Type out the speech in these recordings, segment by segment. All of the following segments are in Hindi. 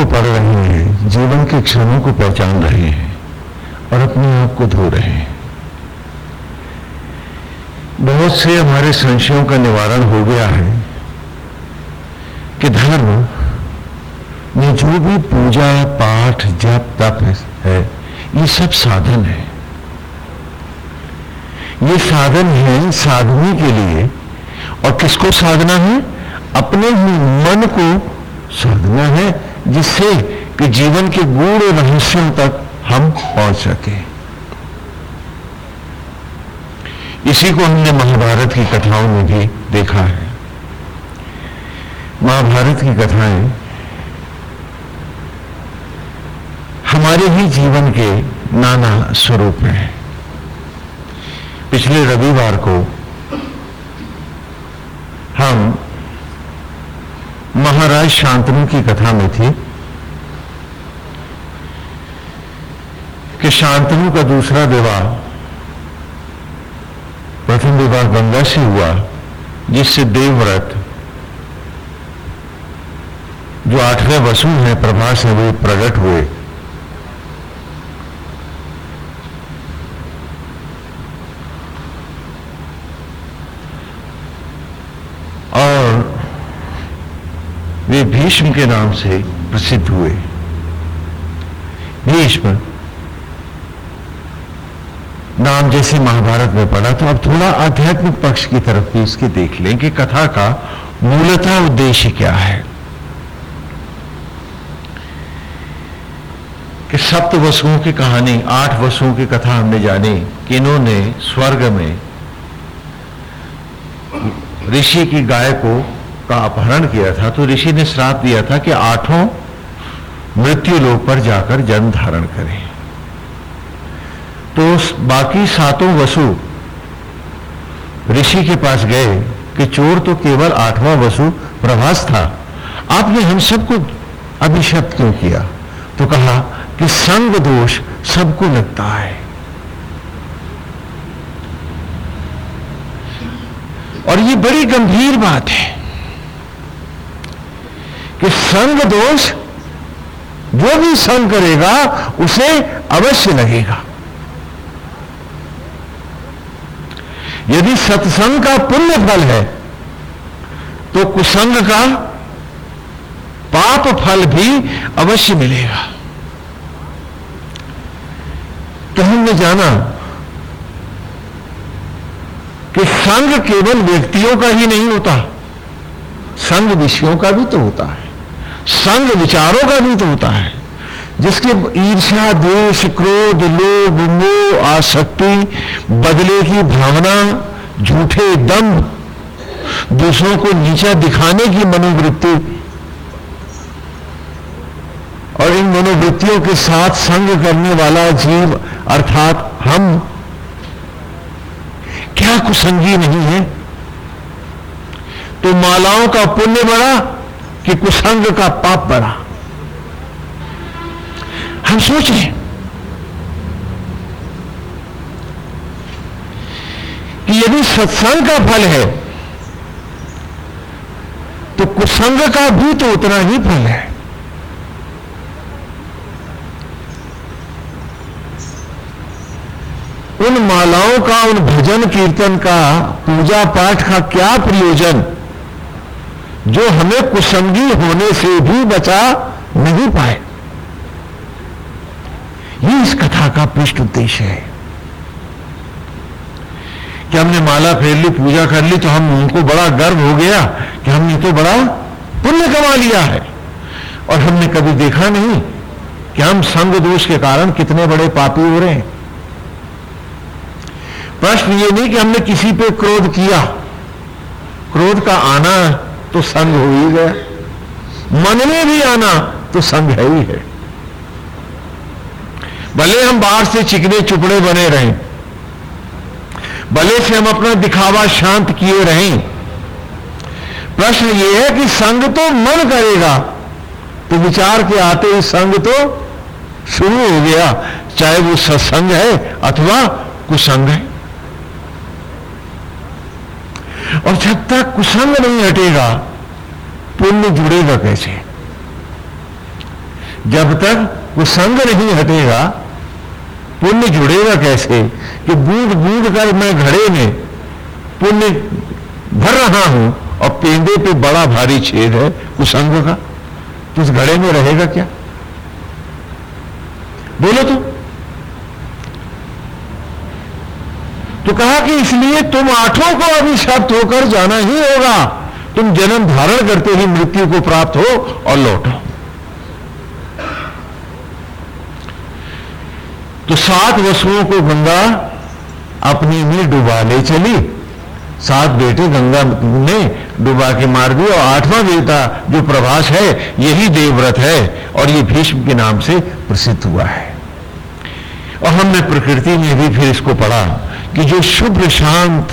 को पढ़ रहे हैं, जीवन के क्षणों को पहचान रहे हैं और अपने आप को धो रहे हैं। बहुत से हमारे संशयों का निवारण हो गया है कि धर्म में जो भी पूजा, पाठ, जप, तप है, ये सब साधन है। ये साधन है साधने के लिए और किसको साधना है? अपने ही मन को साधना है जिससे कि जीवन के गूढ़ रहस्यों तक हम पहुँच सके। इसी को हमने महाभारत की कथाओं में भी देखा है। महाभारत की कथाएँ हमारे ही जीवन के नाना स्वरूप है। पिछले रविवार को हम महाराज शांतनु की कथा में थी कि शांतनु का दूसरा विवाह प्रथम विवाह गंगा से हुआ, जिससे देवव्रत, जो आठवें वसु हैं, प्रभास है, वो प्रकट हुए और वे भीष्म के नाम से प्रसिद्ध हुए। भीष्म नाम जैसे महाभारत में पढ़ा तो अब थोड़ा आध्यात्मिक पक्ष की तरफ़ भी इसके देख लें कि कथा का मूलतः उद्देश्य क्या है। कि सप्त वसुओं की कहानी, आठ वसुओं की कथा हमने जानी कि इन्होंने स्वर्ग में ऋषि की गाय को का अपहरण किया था तो ऋषि ने श्राप दिया था कि आठों मृत्यु लोक पर जाकर जन्म धारण करें। तो बाकी सातों वसु ऋषि के पास गए कि चोर तो केवल आठवां वसु प्रभास था। आपने हम सबको अभिशप्त क्यों किया? तो कहा कि संग दोष सबको लगता है। और ये बड़ी गंभीर बात है। कि संग दोष जो भी संग करेगा, उसे अवश्य लगेगा। यदि सत्संग का पुण्य फल है तो कुसंग का पाप फल भी अवश्य मिलेगा। तो हमने जाना कि संग केवल व्यक्तियों का ही नहीं होता, संग विषयों का भी तो होता है। संग विचारों का भी तो होता है, जिसके ईर्ष्या, द्वेष, क्रोध, लोभ, मोह, आसक्ति, बदले की भावना, झूठे दम, दूसरों को नीचा दिखाने की मनोवृत्ति, और इन मनोवृत्तियों के साथ संग करने वाला जीव, अर्थात हम, क्या कुसंगी नहीं है? तो मालाओं का पुण्य बढ़ा कि कुसंग का पाप बढ़ा हम सोच रहे हैं कि यदि सत्संग का फल है तो कुसंग का भी तो उतना ही फल है। उन मालाओं का, उन भजन कीर्तन का, पूजा पाठ का क्या प्रयोजन? जो हमें कुसंगी होने से भी बचा नहीं पाए। ये इस कथा का पृष्ठ उद्देश्य है। कि हमने माला फेर ली, पूजा कर ली तो हम उनको बड़ा गर्व हो गया कि हमने तो बड़ा पुण्य कमा लिया है। और हमने कभी देखा नहीं कि हम संग दोष के कारण कितने बड़े पापी हो रहे हैं। प्रश्न ये नहीं कि हमने किसी पे क्रोध किया। क्रोध का आना तो संग हो ही। गया मन में भी आना तो संग है ही है। भले हम बाहर से चिकने चुपड़े बने रहें, भले से हम अपना दिखावा शांत किए रहें, प्रश्न यह है कि संग तो मन करेगा तो विचार के आते ही संग तो शुरू हो गया, चाहे वो सत्संग है अथवा कुसंग है। और जब तक कुसंग नहीं हटेगा, पुण्य जुड़ेगा कैसे? जब तक कुसंग नहीं हटेगा, पुण्य जुड़ेगा कैसे? कि बूढ़ बूंद कर मैं घड़े में पुण्य भर रहा हूँ और पेंदे पे बड़ा भारी छेद है कुसंग का। तो उस घड़े में रहेगा क्या? बोलो तो। तो कहा कि इसलिए तुम आठों को अभिशप्त होकर जाना ही होगा। तुम जन्म धारण करते ही मृत्यु को प्राप्त हो और लौटो। तो सात वसुओं को गंगा अपनी में डुबा ले चली। सात बेटे गंगा ने डुबा के मार दिए और आठवां देवता जो प्रभास है, यही देवव्रत है और ये भीष्म के नाम से प्रसिद्ध हुआ है। और हमने प्रकृति में भी फिर इसको पढ़ा। कि जो शुभ्र शांत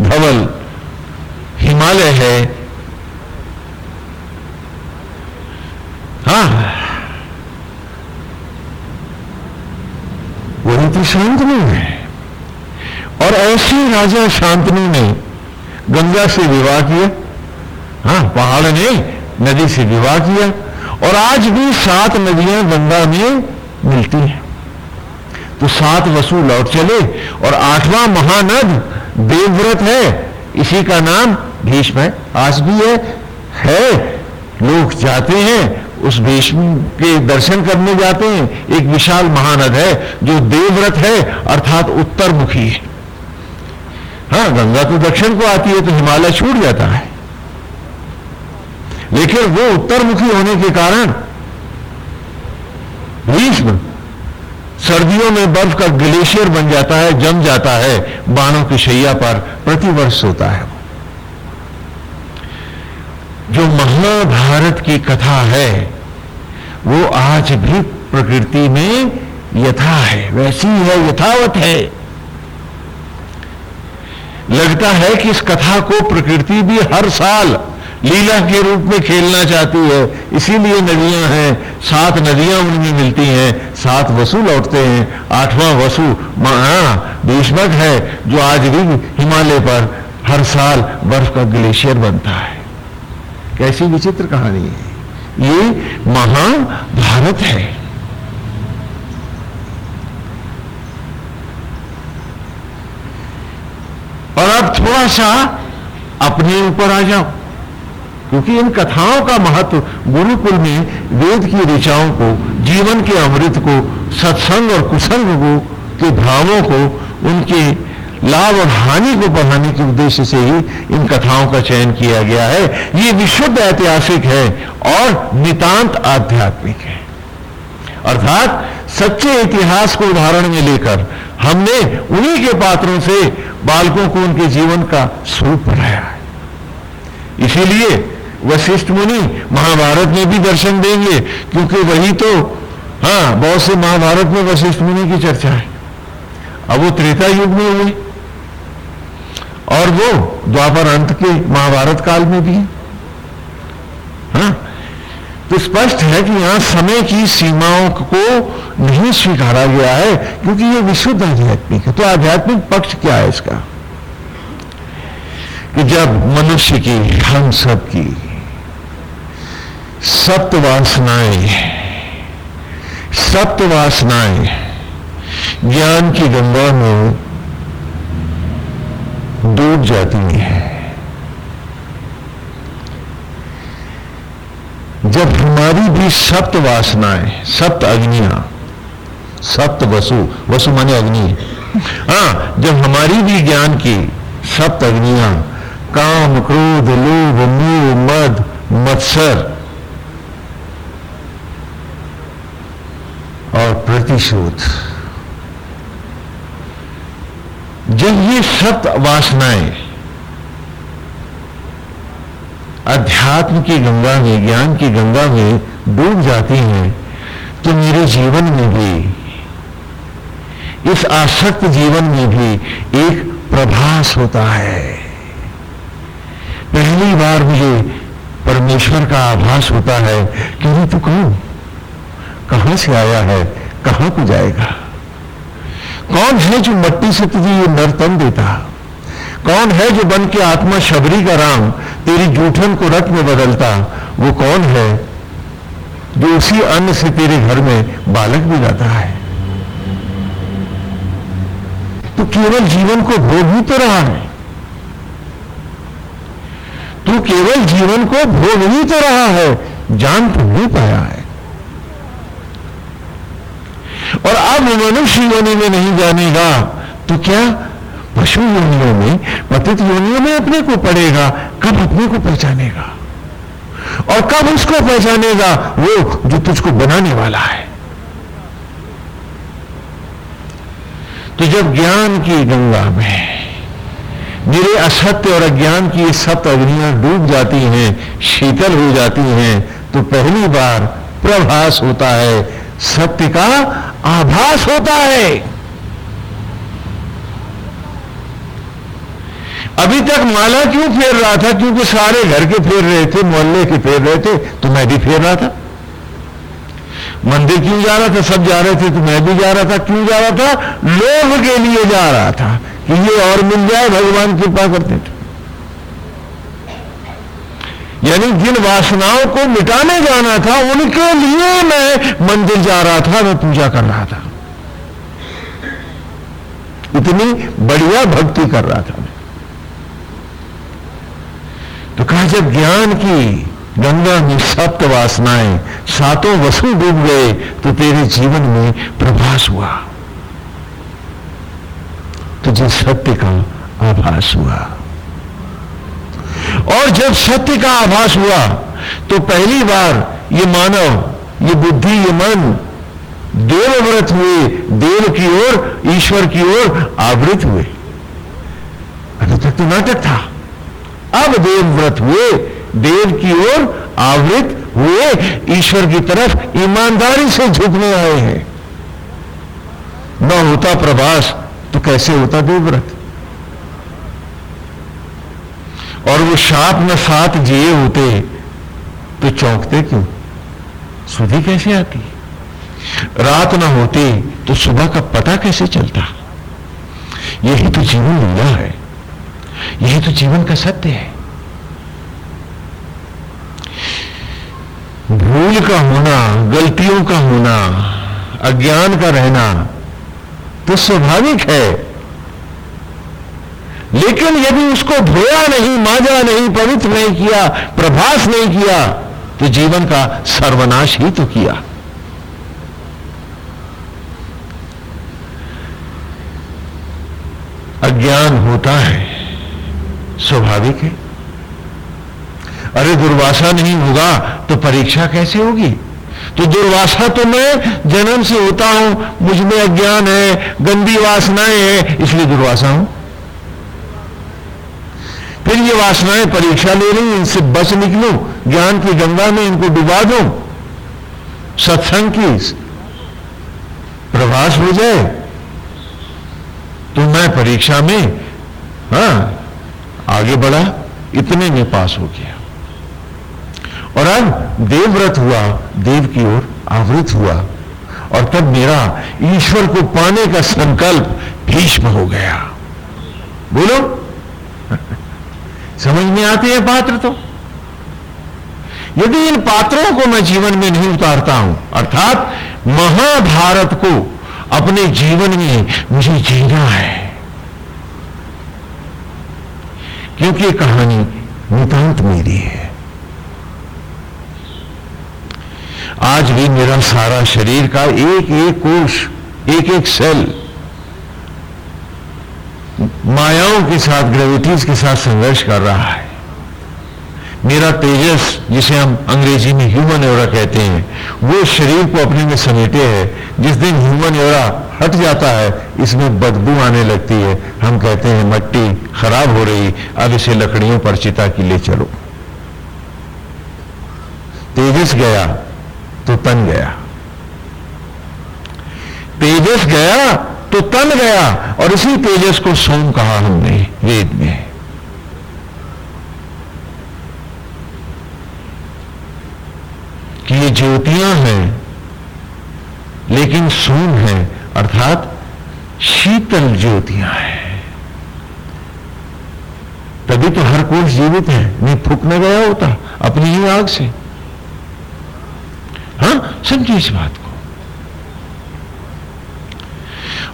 धवल हिमालय है हाँ वही तो शांतनु है। और ऐसे राजा शांतनु ने गंगा से विवाह किया हाँ पहाड़ ने नदी से विवाह किया, और आज भी सात नदियाँ गंगा में मिलती हैं। तो सात वसु लौट चले और आठवां महानद देवव्रत है। इसी का नाम भीष्म है। आज भी है है। लोग जाते हैं, उस भीष्म के दर्शन करने जाते हैं। एक विशाल महानद है, जो देवव्रत है, अर्थात उत्तर मुखी है। हाँ गंगा तो दक्षिण को आती है तो हिमालय छूट जाता है। लेकिन वो उत्तर मुखी होने के कारण भीष्म सर्दियों में बर्फ़ का ग्लेशियर बन जाता है, जम जाता है, बाणों की शैया पर प्रतिवर्ष होता है। जो महाभारत की कथा है, वो आज भी प्रकृति में यथा है, वैसी है, यथावत है। लगता है कि इस कथा को प्रकृति भी हर साल लीला के रूप में खेलना चाहती है, इसीलिए नदियाँ हैं, सात नदियाँ उनमें मिलती हैं, सात वसु लौटते हैं, आठवां वसु भीष्मक है, जो आज भी हिमालय पर हर साल बर्फ़ का ग्लेशियर बनता है। कैसी विचित्र कहानी है। ये महाभारत है। और अब थोड़ा सा अपने ऊपर आ जाओ। क्योंकि इन कथाओं का महत्व गुरुकुल में वेद की ऋचाओं को, जीवन के अमृत को, सत्संग और कुसंग को, के भावों को, उनके लाभ और हानि को बढ़ाने के उद्देश्य से ही इन कथाओं का चयन किया गया है। ये विशुद्ध ऐतिहासिक है और नितांत आध्यात्मिक है। अर्थात सच्चे इतिहास को उदाहरण में लेकर हमने उन्हीं के पात्रों से बालकों को उनके जीवन का स्वरूप बनाया है। इसीलिए वशिष्ठ मुनि महाभारत में भी दर्शन देंगे, क्योंकि वही तो हाँ बहुत से महाभारत में वशिष्ठ मुनि की चर्चा है। अब वो त्रेता युग में हुए। और वो द्वापर अंत के महाभारत काल में भी है। हाँ? तो स्पष्ट है कि यहाँ समय की सीमाओं को नहीं स्वीकारा गया है, क्योंकि ये विशुद्ध आध्यात्मिक है। तो आध्यात्मिक पक्ष क्या है इसका? कि जब मनुष्य की, हम सब की सप्त वासनाएँ सप्त वासनाएँ ज्ञान की गंगा में डूब जाती है। जब हमारी भी सप्त वासनाएँ सप्त अग्नियाँ, सप्त वसु वसु माने अग्नि। हाँ जब हमारी भी ज्ञान की सप्त अग्नियाँ, काम, क्रोध, लोभ, मोह, मद, मत्सर और प्रतिशोध जब ये सप्त वासनाएँ अध्यात्म की गंगा में, ज्ञान की गंगा में डूब जाती हैं तो मेरे जीवन में भी, इस आसक्त जीवन में भी एक प्रभास होता है। पहली बार मुझे परमेश्वर का आभास होता है कि तू कौन? कहाँ से आया है? कहाँ को जाएगा? कौन है जो मट्टी से तुझे ये नरतन देता? कौन है जो बन के आत्मा शबरी का राम, तेरी जूठन को रथ में बदलता? वो कौन है जो उसी अन्न से तेरे घर में बालक भी जाता है? तो केवल जीवन को भोग ही तो रहा है। तू केवल जीवन को भोग ही तो रहा है, जान तो नहीं पाया है। और अब मनुष्य योनि में नहीं जानेगा तो क्या? पशु योनियों में, पतित योनियों में अपने को पड़ेगा, कब अपने को पहचानेगा? और कब उसको पहचानेगा? वो जो तुझको बनाने वाला है। तो जब ज्ञान की गंगा में मेरे असत्य और अज्ञान की ये सप्त अग्नियाँ डूब जाती हैं, शीतल हो जाती हैं तो पहली बार प्रभास होता है सत्य का आभास होता है। अभी तक माला क्यों फेर रहा था? क्योंकि सारे घर के फेर रहे थे, मोहल्ले के फेर रहे थे तो मैं भी फेर रहा था। मंदिर क्यों जा रहा था? सब जा रहे थे तो मैं भी जा रहा था। क्यों जा रहा था? लोभ के लिए जा रहा था कि ये और मिल जाए, भगवान कृपा करते थे। यानी जिन वासनाओं को मिटाने जाना था, उनके लिए मैं मंदिर जा रहा था, मैं पूजा कर रहा था। इतनी बढ़िया भक्ति कर रहा था मैं। तो कहा, जब ज्ञान की गंगा में सप्त वासनाएँ सातों वसु डूब गए तो तेरे जीवन में प्रभास हुआ। तुझे सत्य का आभास हुआ। और जब सत्य का आभास हुआ तो पहली बार ये मानव, ये बुद्धि, ये मन देवव्रत हुए, देव की ओर, ईश्वर की ओर आवृत हुए। अभी तक तो नाटक था। अब देवव्रत हुए, देव की ओर आवृत हुए, ईश्वर की तरफ़ ईमानदारी से झुकने आए हैं। न होता प्रभास तो कैसे होता देवव्रत और वो शाप में साथ जिए होते तो चौंकते क्यों? सुधी कैसे आती? रात ना होती तो सुबह का पता कैसे चलता? यही तो जीवन लीला है। यही तो जीवन का सत्य है। भूल का होना, गलतियों का होना, अज्ञान का रहना तो स्वाभाविक है। लेकिन यदि उसको धोया नहीं, माजा नहीं, पवित्र नहीं किया, प्रभास नहीं किया तो जीवन का सर्वनाश ही तो किया। अज्ञान होता है, स्वाभाविक है। अरे दुर्वासा नहीं होगा तो परीक्षा कैसे होगी? तो दुर्वासा तो मैं जन्म से होता हूँ, मुझमें अज्ञान है, गंदी वासनाएँ हैं, इसलिए दुर्वासा हूँ। फिर ये वासनाएँ परीक्षा ले रही इनसे बच निकलू, ज्ञान की गंगा में इनको डुबा दो। सत्संग की प्रभास हो जाए तो मैं परीक्षा में, हा, आगे बढ़ा, इतने में पास हो गया। और अब देवव्रत हुआ, देव की ओर आवृत हुआ, और तब मेरा ईश्वर को पाने का संकल्प भीष्म हो गया। बोलो। समझ में आते हैं पात्र तो? यदि इन पात्रों को मैं जीवन में नहीं उतारता हूँ, अर्थात महाभारत को अपने जीवन में मुझे जीना है। क्योंकि ये कहानी नितांत मेरी है। आज भी मेरा सारा शरीर का एक एक कोष एक एक सेल मायाओं के साथ ग्रेविटीज के साथ संघर्ष कर रहा है। मेरा तेजस, जिसे हम अंग्रेज़ी में ह्यूमन एवरा कहते हैं, वो शरीर को अपने में समेटे है। जिस दिन ह्यूमन एवरा हट जाता है, इसमें बदबू आने लगती है। हम कहते हैं, मट्टी खराब हो रही, अब इसे लकड़ियों पर चिता की ले चलो। तेजस गया तो तन गया। तेजस गया तो तन गया और इसी तेजस को सोम कहा हमने वेद में। कि ये ज्योतियाँ हैं, लेकिन सोम है, अर्थात शीतल ज्योतियाँ हैं। तभी तो हर कोष जीवित है, नहीं फूकने गया होता अपनी ही आग से। हाँ समझिए इस बात को।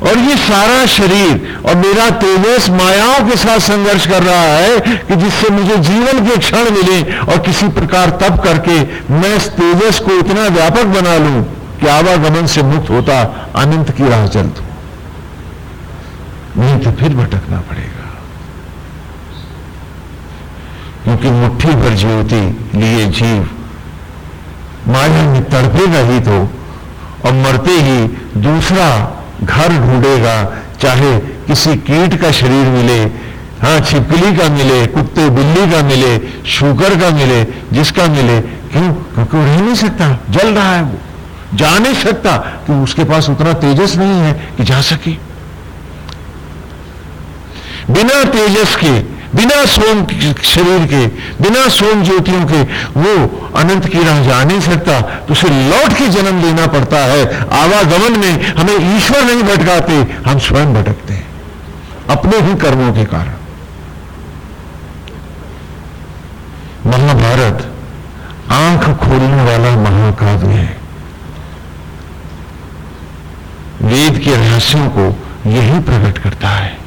और ये सारा शरीर और मेरा तेजस मायाओं के साथ संघर्ष कर रहा है कि जिससे मुझे जीवन के क्षण मिले और किसी प्रकार तप करके मैं इस तेजस को इतना व्यापक बना लूँ कि आवागमन से मुक्त होता अनंत की राह चल दू। नहीं तो फिर भटकना पड़ेगा। क्योंकि मुट्ठी भर ज्योति, लिए जीव, माया में तड़पेगा ही तो और मरते ही दूसरा घर ढूंढेगा, चाहे किसी कीट का शरीर मिले हाँ छिपकली का मिले, कुत्ते बिल्ली का मिले, शुगर का मिले, जिसका मिले, क्यों? क्योंकि रह नहीं सकता, जल रहा है वो। जा नहीं सकता कि उसके पास उतना तेजस नहीं है कि जा सके। बिना तेजस के बिना सोम शरीर के, बिना सोम ज्योतियों के, वो अनंत की राह जा नहीं सकता। तो उसे लौट के जन्म लेना पड़ता है। आवागमन में हमें ईश्वर नहीं भटकाते, हम स्वयं भटकते हैं। अपने ही कर्मों के कारण। महाभारत आँख खोलने वाला महाकाव्य है। वेद के रहस्यों को यही प्रकट करता है।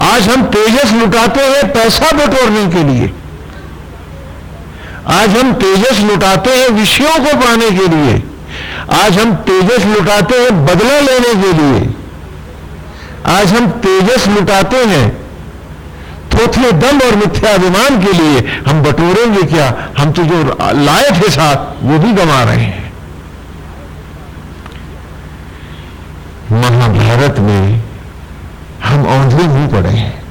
आज हम तेजस लुटाते हैं पैसा बटोरने के लिए। आज हम तेजस लुटाते हैं विषयों को पाने के लिए। आज हम तेजस लुटाते हैं बदला लेने के लिए। आज हम तेजस लुटाते हैं थोथले दम और मिथ्याभिमान के लिए। हम बटोरेंगे क्या? हम तो जो लाए थे साथ, वो भी गंवा रहे हैं। महाभारत में हम औंधे मुँह पड़े हैं।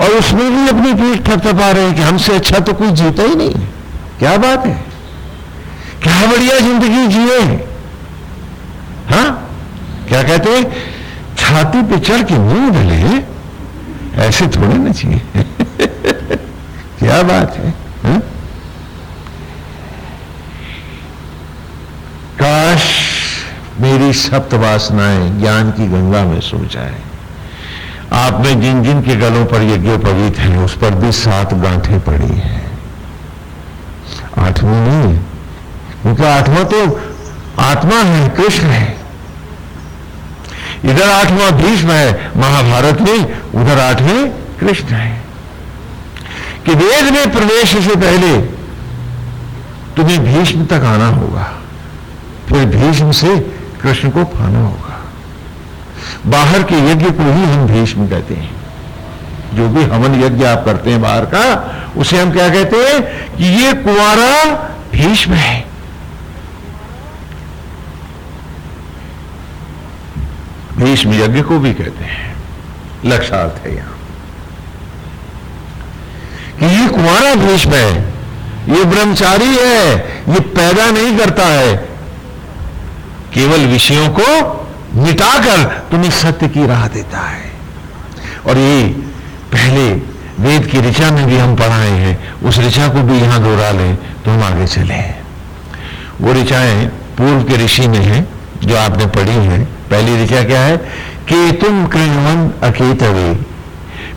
और उसमें भी अपनी पीठ थपथपा रहे हैं कि हमसे अच्छा तो कोई जीता ही नहीं। क्या बात है? क्या बढ़िया ज़िंदगी जिए हाँ। क्या कहते हैं? छाती पे चढ़ के मुँह ढले ऐसे थोड़े ना चाहिए क्या बात है? हा? काश मेरी सप्त वासनाएँ ज्ञान की गंगा में सो जाए। आपने जिन जिन के गलों पर यज्ञोपवीत है, उस पर भी सात गांठें पड़ी हैं। आठवीं नहीं क्योंकि आठवां तो आत्मा है, कृष्ण है। इधर आठवां भीष्म है, महाभारत में उधर आठवें कृष्ण है। कि वेद में प्रवेश से पहले तुम्हें भीष्म तक आना होगा, फिर भीष्म से कृष्ण को पाना होगा। बाहर के यज्ञ को ही हम भीष्म कहते हैं। जो भी हवन यज्ञ आप करते हैं बाहर का, उसे हम क्या कहते हैं कि ये कुआरा भीष्म है। भीष्म यज्ञ को भी कहते हैं। लक्षार्थ है यहाँ। कि ये कुआरा भीष्म है। ये ब्रह्मचारी है, ये पैदा नहीं करता है। केवल विषयों को मिटाकर तुम्हें सत्य की राह देता है। और ये पहले वेद की ऋचा में भी हम पढ़ाए हैं, उस ऋचा को भी यहाँ दोहरा लें तो हम आगे चले वो ऋचाएँ पूर्व के ऋषि में है, जो आपने पढ़ी है। पहली ऋचा क्या है? कि तुम कृणवन अकेतवे,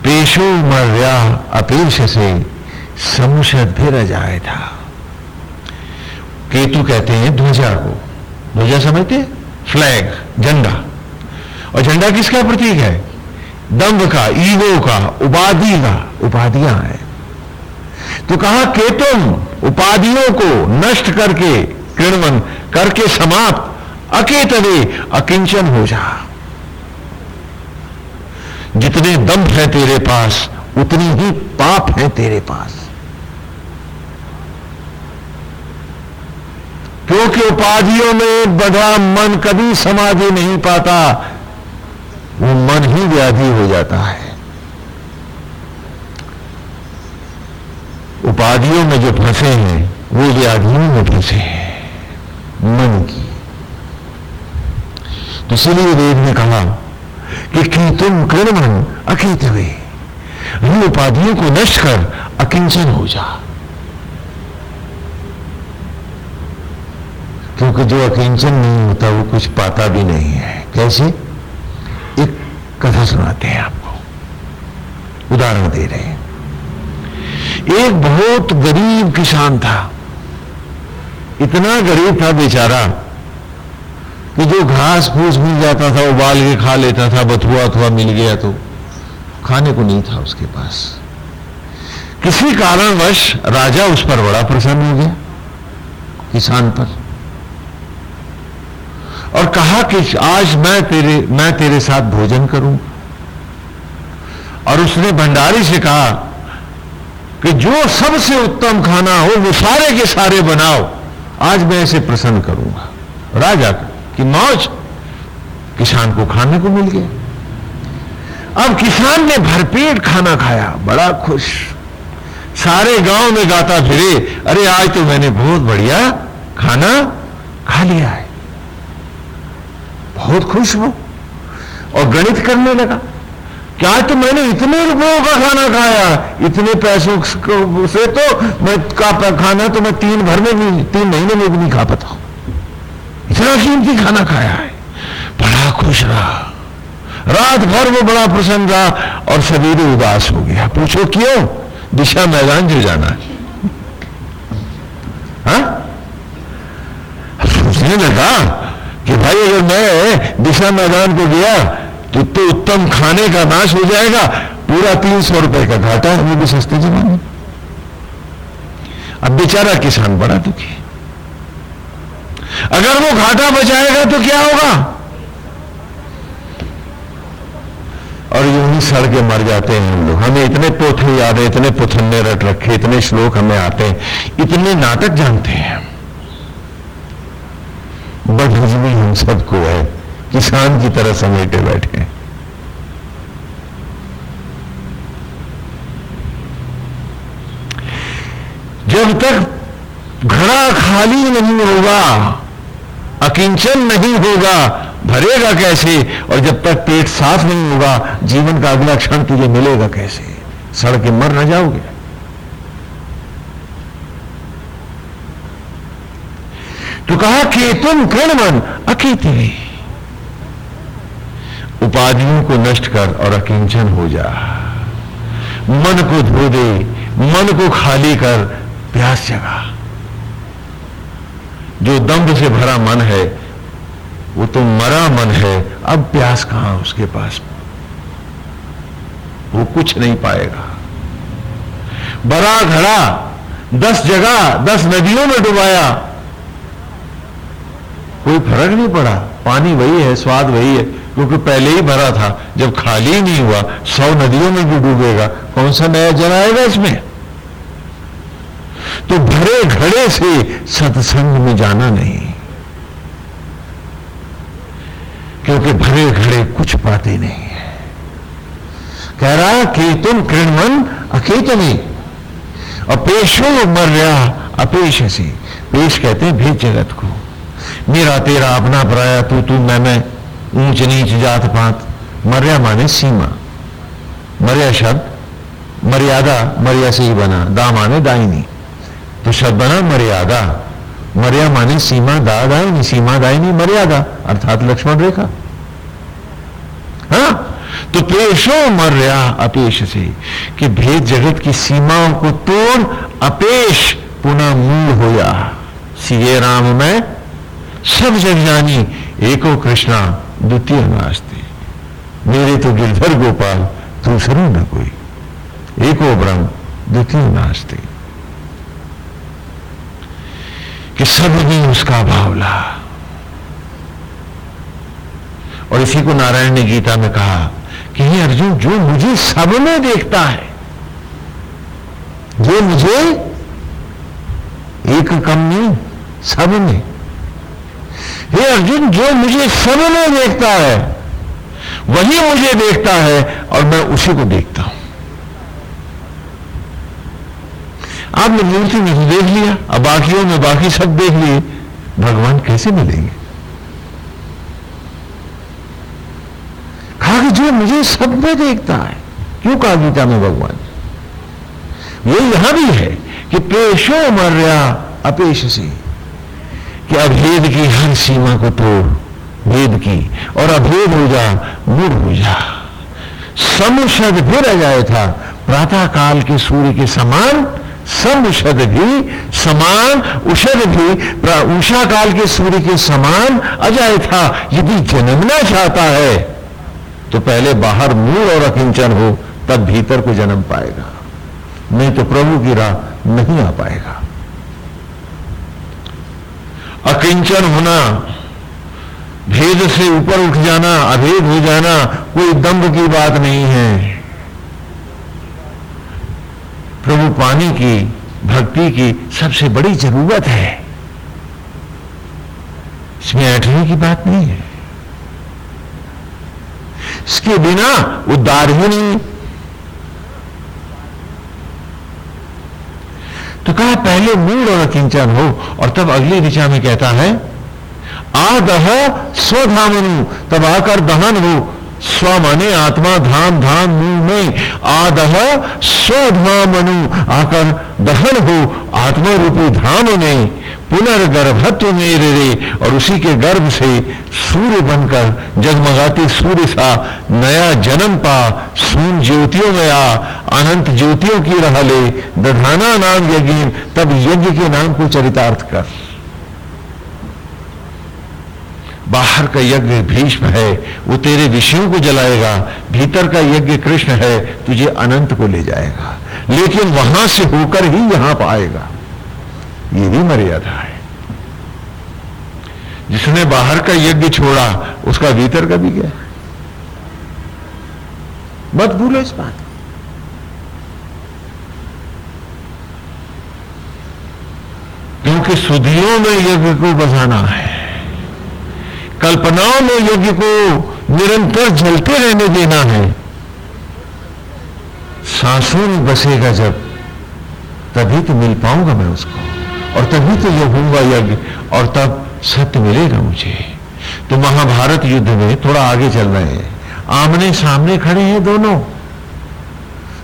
पेशो मर्या अपेश से समुषद फिर जाए था। केतु कहते हैं ध्वजा को। ध्वजा समझते फ्लैग झंडा। और झंडा किसका प्रतीक है? दम्भ का, ईगो का, उपाधि का, उपाधियाँ हैं। तो कहा के तुम उपाधियों को नष्ट करके, किणवन, करके समाप्त, अकेतवे, अकिंचन हो जा। जितने दम्भ है तेरे पास, उतनी ही पाप है तेरे पास। क्योंकि उपाधियों में बढ़ा मन कभी समाधि नहीं पाता वो मन ही व्याधि हो जाता है। उपाधियों में जो फंसे हैं वो व्याधियों में फंसे हैं मन की। तो इसलिए वेद ने कहा कि, कि तुम कृण अकित हुए उपाधियों को नष्ट कर अकिंचन हो जा। क्योंकि जो अकिंचन नहीं होता, वो कुछ पाता भी नहीं है। कैसे? एक कथा सुनाते हैं आपको। उदाहरण दे रहे हैं। एक बहुत गरीब किसान था। इतना गरीब था बेचारा कि जो घास फूस मिल जाता था, उबाल के खा लेता था, बथुआ अथवा मिल गया तो खाने को नहीं था उसके पास। किसी कारणवश राजा उस पर बड़ा प्रसन्न हो गया किसान पर। और कहा कि आज मैं तेरे मैं तेरे साथ भोजन करूँ। और उसने भंडारी से कहा कि जो सबसे उत्तम खाना हो, वो सारे के सारे बनाओ। आज मैं इसे प्रसन्न करूँगा। राजा की मौज किसान को खाने को मिल गया। अब किसान ने भरपेट खाना खाया, बड़ा खुश। सारे गाँव में गाता फिरे, अरे आज तो मैंने बहुत बढ़िया खाना खा लिया है। बहुत खुश हूँ और गणित करने लगा क्या तो मैंने इतने रुपयों का खाना खाया, इतने पैसों से तो मैं का खाना तो मैं तीन भर में भी, तीन महीने में भी नहीं खा पाता इतना कीमती खाना खाया है। बड़ा खुश रहा। रात भर वो बड़ा प्रसन्न रहा और सवेरे उदास हो गया। पूछो क्यों? दिशा मैदान जो जाना है। हाँ? सोचने लगा कि भाई अगर मैं दिशा मैदान को गया तो तो उत्तम खाने का नाश हो जाएगा। पूरा तीन सौ रुपए का घाटा है वो भी सस्ते जमाने अब बेचारा किसान बड़ा दुखी अगर वो घाटा बचाएगा तो क्या होगा? और यूँ ही सड़ के मर जाते हैं हम लोग। हमें इतने पोथे याद है, इतने पुथन्ने रट रखे, इतने श्लोक हमें आते हैं। इतने नाटक जानते हैं बदहजमी हम सबको है, किसान की तरह समेटे बैठे हैं। जब तक घड़ा खाली नहीं होगा, अकिंचन नहीं होगा, भरेगा कैसे? और जब तक पेट साफ़ नहीं होगा, जीवन का अगला क्षण तुझे मिलेगा कैसे? सड़ के मर न जाओगे। तो कहा कि तुम कण मन अकेते उपाधियों को नष्ट कर और अकिंचन हो जा। मन को धो दे, मन को खाली कर, प्यास जगा। जो दम्भ से भरा मन है, वो तो मरा मन है, अब प्यास कहाँ उसके पास? वो कुछ नहीं पाएगा। बड़ा घड़ा, दस जगह, दस नदियों में डुबाया कोई फ़र्क नहीं पड़ा। पानी वही है, स्वाद वही है। क्योंकि पहले ही भरा था, जब खाली नहीं हुआ, सौ नदियों में भी डूबेगा। कौन सा नया जल आएगा इसमें? तो भरे घड़े से सत्संग में जाना नहीं। क्योंकि भरे घड़े कुछ पाते नहीं है। कह रहा कि तुम कृणमन अकेतनी और पेशो मर रहा, अपेश से पेश कहते हैं, भेद जगत को। मेरा तेरा अपना पराया तू तू, मैं मैं, ऊंच नीच जात पात। मर्या माने सीमा। मर्या शब्द, मर्यादा, मर्या से ही बना। दा माने दाइनी तो शब्द बना मर्यादा। मर्या माने सीमा, दा दाइनी सीमा दाइनी मर्यादा। अर्थात लक्ष्मण रेखा। हाँ? तो पेशो मर्या अपेश से कि भेद जगत की सीमाओं को तोड़, अपेश पुनः मूल हो जा। सीए राम में सब जग जानी एको कृष्णा, द्वितीय नास्ते। मेरे तो गिरधर गोपाल दूसरे न कोई। एको ब्रह्म, द्वितीय नास्ते। कि सबने उसका भाव ला। और इसी को नारायण ने गीता में कहा कि हे अर्जुन, जो मुझे सब में देखता है, जो मुझे एक कम नहीं, सब में। हे अर्जुन जो मुझे सब में देखता है, वही मुझे देखता है और मैं उसी को देखता हूँ। आपने मूर्ति में तो देख लिया, अब बाकियों में बाकी सब देख लिए, भगवान कैसे मिलेंगे? कहा कि जो मुझे सब में देखता है, क्यों कहा गीता में भगवान? ये यहाँ भी है कि पेशो मर्या अपेश से कि अभेद की हर सीमा को तोड़, भेद की, और अभेद हो जा मूड हो जा। समुशद फिर रह जाए था प्रातः काल के सूर्य के समान सम उषद भी समान, उषद भी उषा काल के सूर्य के समान अजय था। यदि जन्मना चाहता है तो पहले बाहर मूल और अकिंचन हो, तब भीतर को जन्म पाएगा। नहीं तो प्रभु की राह नहीं आ पाएगा। अकिंचन होना, भेद से ऊपर उठ जाना, अभेद हो जाना, कोई दम्भ की बात नहीं है। प्रभु पाने की, भक्ति की सबसे बड़ी ज़रूरत है। इसमें ऐठने की बात नहीं है। इसके बिना उद्धार ही नहीं। तो कहा, पहले मूड और किंचन हो। और तब अगली दिशा में कहता है, आदह स्वधामनु, तब आकर दहन हो। स्व माने आत्मा धाम धाम मुँह में आदह स्वधामनु आकर दहन हो आत्मा रूपी धाम में पुनर्गर्भत्व में रे, और उसी के गर्भ से सूर्य बनकर जगमगाती सूर्य सा नया जन्म पा। सून ज्योतियों में आ, अनंत ज्योतियों की रह ले। दधाना नाम यज्ञ, तब यज्ञ के नाम को चरितार्थ कर। बाहर का यज्ञ भीष्म है, वो तेरे विषयों को जलाएगा, भीतर का यज्ञ कृष्ण है, तुझे अनंत को ले जाएगा। लेकिन वहाँ से होकर ही यहाँ पाएगा ये भी मर्यादा है। जिसने बाहर का यज्ञ छोड़ा, उसका भीतर का भी गया मत भूलो इस बात। क्योंकि सुधियों में यज्ञ को बसाना है। कल्पनाओं में यज्ञ को निरंतर जलते रहने देना है। सांसों में बसेगा जब, तभी तो मिल पाऊँगा मैं उसको, और तभी तो यह होगा यज्ञ, और तब सत्य मिलेगा मुझे। तो महाभारत युद्ध में थोड़ा आगे चल रहे हैं। आमने सामने खड़े हैं दोनों।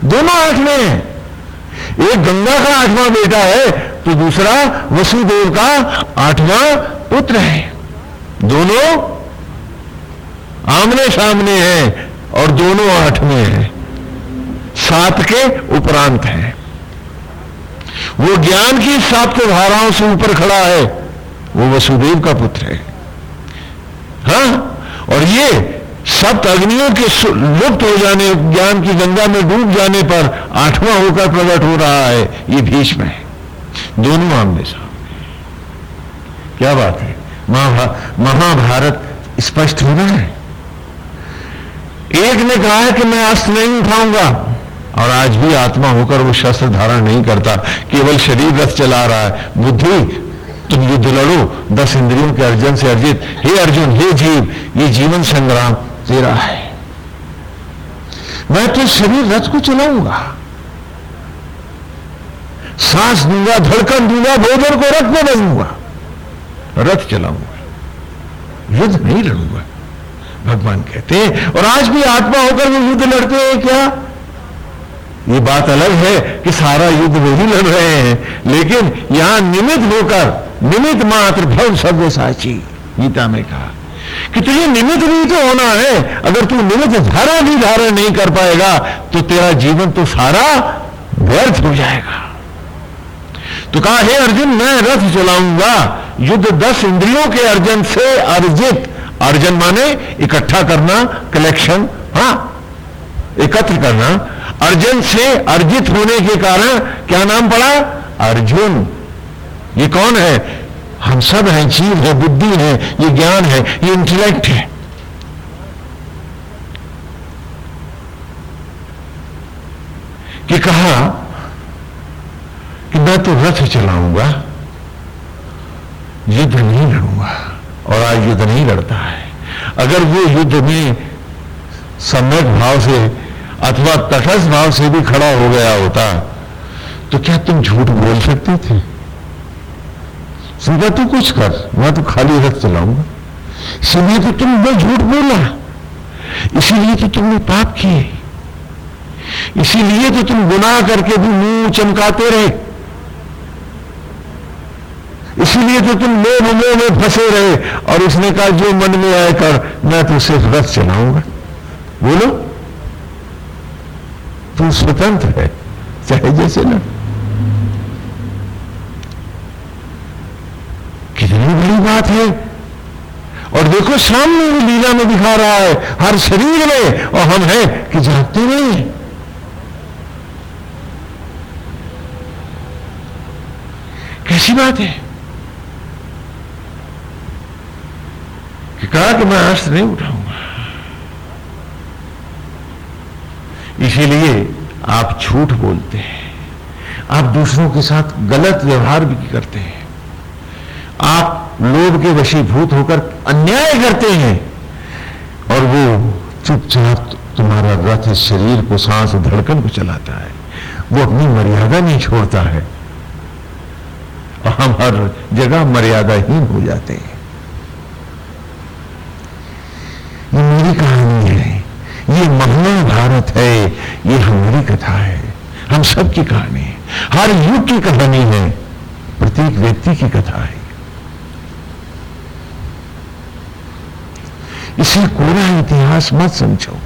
दोनों आठवें हैं। एक गंगा का आठवां बेटा है तो दूसरा वसुदेव का आठवां पुत्र है। दोनों आमने सामने हैं और दोनों आठवें हैं। सात के उपरांत हैं। वो ज्ञान की सात धाराओं से ऊपर खड़ा है। वो वसुदेव का पुत्र है। हा? और ये सप्त अग्नियों के लुप्त हो जाने, ज्ञान की गंगा में डूब जाने पर आठवां होकर प्रकट हो रहा है। ये भीष्म है। दोनों आमने सामने क्या बात है? महाभारत स्पष्ट होना है। एक ने कहा है कि मैं अस्त्र नहीं उठाऊँगा, और आज भी आत्मा होकर वो शस्त्र धारण नहीं करता, केवल शरीर रथ चला रहा है। बुद्धि, तुम युद्ध लड़ो, दस इंद्रियों के अर्जन से अर्जित। हे अर्जुन, हे जीव, ये जीवन संग्राम तेरा है। मैं तो शरीर रथ को चलाऊँगा। सांस दूँगा, धड़कन दूँगा भोजन को में बनूँगा। रथ चलाऊँगा युद्ध नहीं लड़ूँगा। भगवान कहते हैं, और आज भी आत्मा होकर वो युद्ध लड़ते हैं क्या? ये बात अलग है कि सारा युद्ध वो वही लड़ रहे हैं, लेकिन यहाँ निमित होकर निमित मात्र भव शब्द साची गीता में कहा, कि तुझे निमित नहीं तो होना है। अगर तू निमित धारा भी धारण नहीं कर पाएगा तो तेरा जीवन तो सारा व्यर्थ हो जाएगा। तो कहा, हे अर्जुन, मैं रथ चलाऊँगा युद्ध दस इंद्रियों के अर्जन से अर्जित। अर्जन माने इकट्ठा करना कलेक्शन हाँ एकत्र करना। अर्जुन से अर्जित होने के कारण क्या नाम पड़ा? अर्जुन। ये कौन है? हम सब हैं, जीव है, बुद्धि है, ये ज्ञान है, ये इंटेलेक्ट है। कि कहा कि मैं तो रथ चलाऊँगा। युद्ध नहीं लड़ूँगा, और आज युद्ध नहीं लड़ता है। अगर वो युद्ध में सम्यक भाव से अथवा तटस्थ भाव से भी खड़ा हो गया होता तो क्या तुम झूठ बोल सकते थे? सुनता तू कुछ कर, मैं तो खाली रथ चलाऊँगा। इसीलिए तो तुम झूठ बोला। इसीलिए तो तुमने पाप किए। इसीलिए तो तुम गुनाह करके भी मुँह चमकाते रहे। तो तुम लोभ मोह में फंसे रहे और उसने कहा, जो मन में आए कर, मैं तो सिर्फ़ रथ चलाऊँगा। बोलो। तू स्वतंत्र है, चाहे जैसे ना। कितनी बड़ी बात है। और देखो, सामने भी लीला में दिखा रहा है, हर शरीर में, और हम हैं कि जागते नहीं है। कैसी बात है? कि कहा कि मैं अस्त्र नहीं उठाऊँगा। इसीलिए आप झूठ बोलते हैं। आप दूसरों के साथ गलत व्यवहार भी करते हैं। आप लोभ के वशीभूत होकर अन्याय करते हैं और वो चुपचाप तुम्हारा रथ शरीर को सांस धड़कन को चलाता है। वो अपनी मर्यादा नहीं छोड़ता है। और हम हर जगह मर्यादाहीन हो जाते हैं। ये मेरी कहानी है। ये महाभारत है। ये हमारी कथा है। हम सबकी कहानी है। हर युग की कहानी है। प्रत्येक व्यक्ति की कथा है। इसे कोरा इतिहास मत समझो।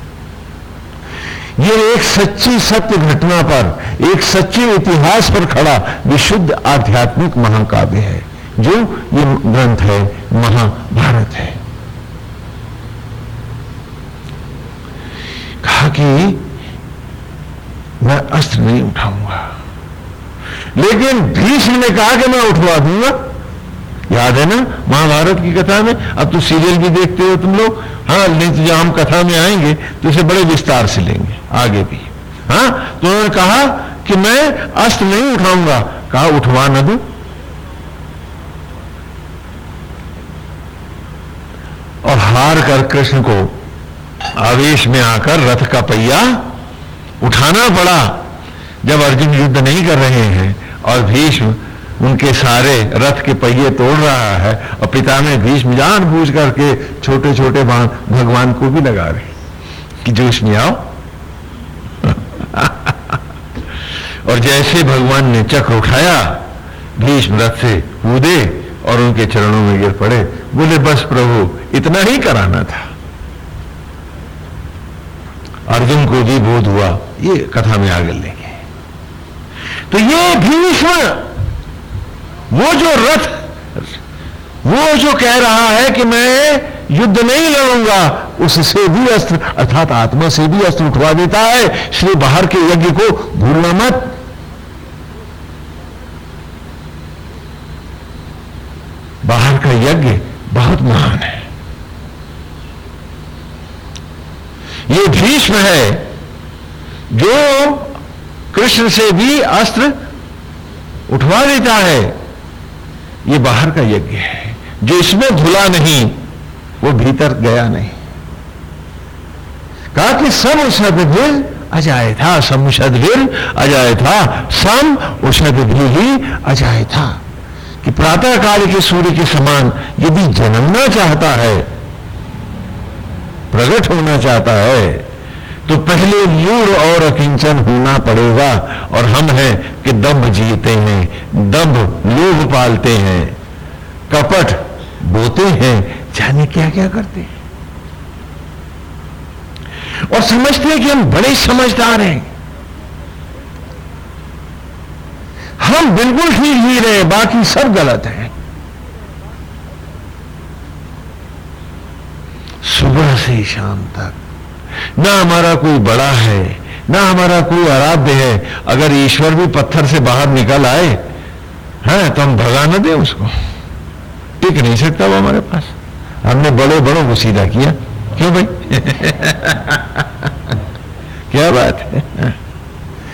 ये एक सच्ची सत्य घटना पर, एक सच्चे इतिहास पर खड़ा विशुद्ध आध्यात्मिक महाकाव्य है, जो ये ग्रंथ है, महाभारत है। कहा कि मैं अस्त्र नहीं उठाऊँगा। लेकिन भीष्म ने कहा कि मैं उठवा दूँगा। याद है ना, महाभारत की कथा में? अब तो सीरियल भी देखते हो तुम लोग। हाँ नहीं तो जब हम कथा में आएँगे तो इसे बड़े विस्तार से लेंगे, आगे भी। हाँ तो उन्होंने कहा कि मैं अस्त्र नहीं उठाऊँगा। कहा, उठवा न दू। और हार कर कृष्ण को आवेश में आकर रथ का पहिया उठाना पड़ा। जब अर्जुन युद्ध नहीं कर रहे हैं और भीष्म उनके सारे रथ के पहिए तोड़ रहा है और पिता ने भीष्म जान बूझ करके छोटे छोटे भगवान को भी लगा रहे कि जोश में आओ। और जैसे भगवान ने चक्र उठाया, भीष्म रथ से कूदे और उनके चरणों में गिर पड़े। बोले, बस प्रभु, इतना ही कराना था। अर्जुन को भी बोध हुआ, ये कथा में आगे लेंगे तो ये भीष्म, वो जो रथ, वो जो कह रहा है कि मैं युद्ध नहीं लड़ूँगा, उससे भी अस्त्र, अर्थात आत्मा से भी अस्त्र उठवा देता है, श्री बाहर के यज्ञ को भूलना मत। बाहर का यज्ञ बहुत महान है ये भीष्म है जो कृष्ण से भी अस्त्र उठवा देता है। ये बाहर का यज्ञ है। जो इसमें धुला नहीं, वो भीतर गया नहीं। कहा कि सम उषदभिर अजाय था सम उषदभिर अजाय था सम उषदभिर ही, अजाय था। कि प्रातः काल के सूर्य के समान यदि जन्मना चाहता है, प्रकट होना चाहता है तो पहले मूड और अकिंचन होना पड़ेगा। और हम हैं कि दम्भ जीते हैं, दम्भ लोभ पालते हैं। कपट बोते हैं, जाने क्या क्या करते हैं। और समझते हैं कि हम बड़े समझदार हैं। हम बिल्कुल ठीक जी रहे, बाकी सब गलत है। सुबह से शाम तक ना हमारा कोई बड़ा है, ना हमारा कोई आराध्य है। अगर ईश्वर भी पत्थर से बाहर निकल आए, हैं तो हम भगा ना दे उसको। टिक नहीं सकता वो हमारे पास। हमने बड़े बड़ों को सीधा किया। क्यों भाई? क्या बात है?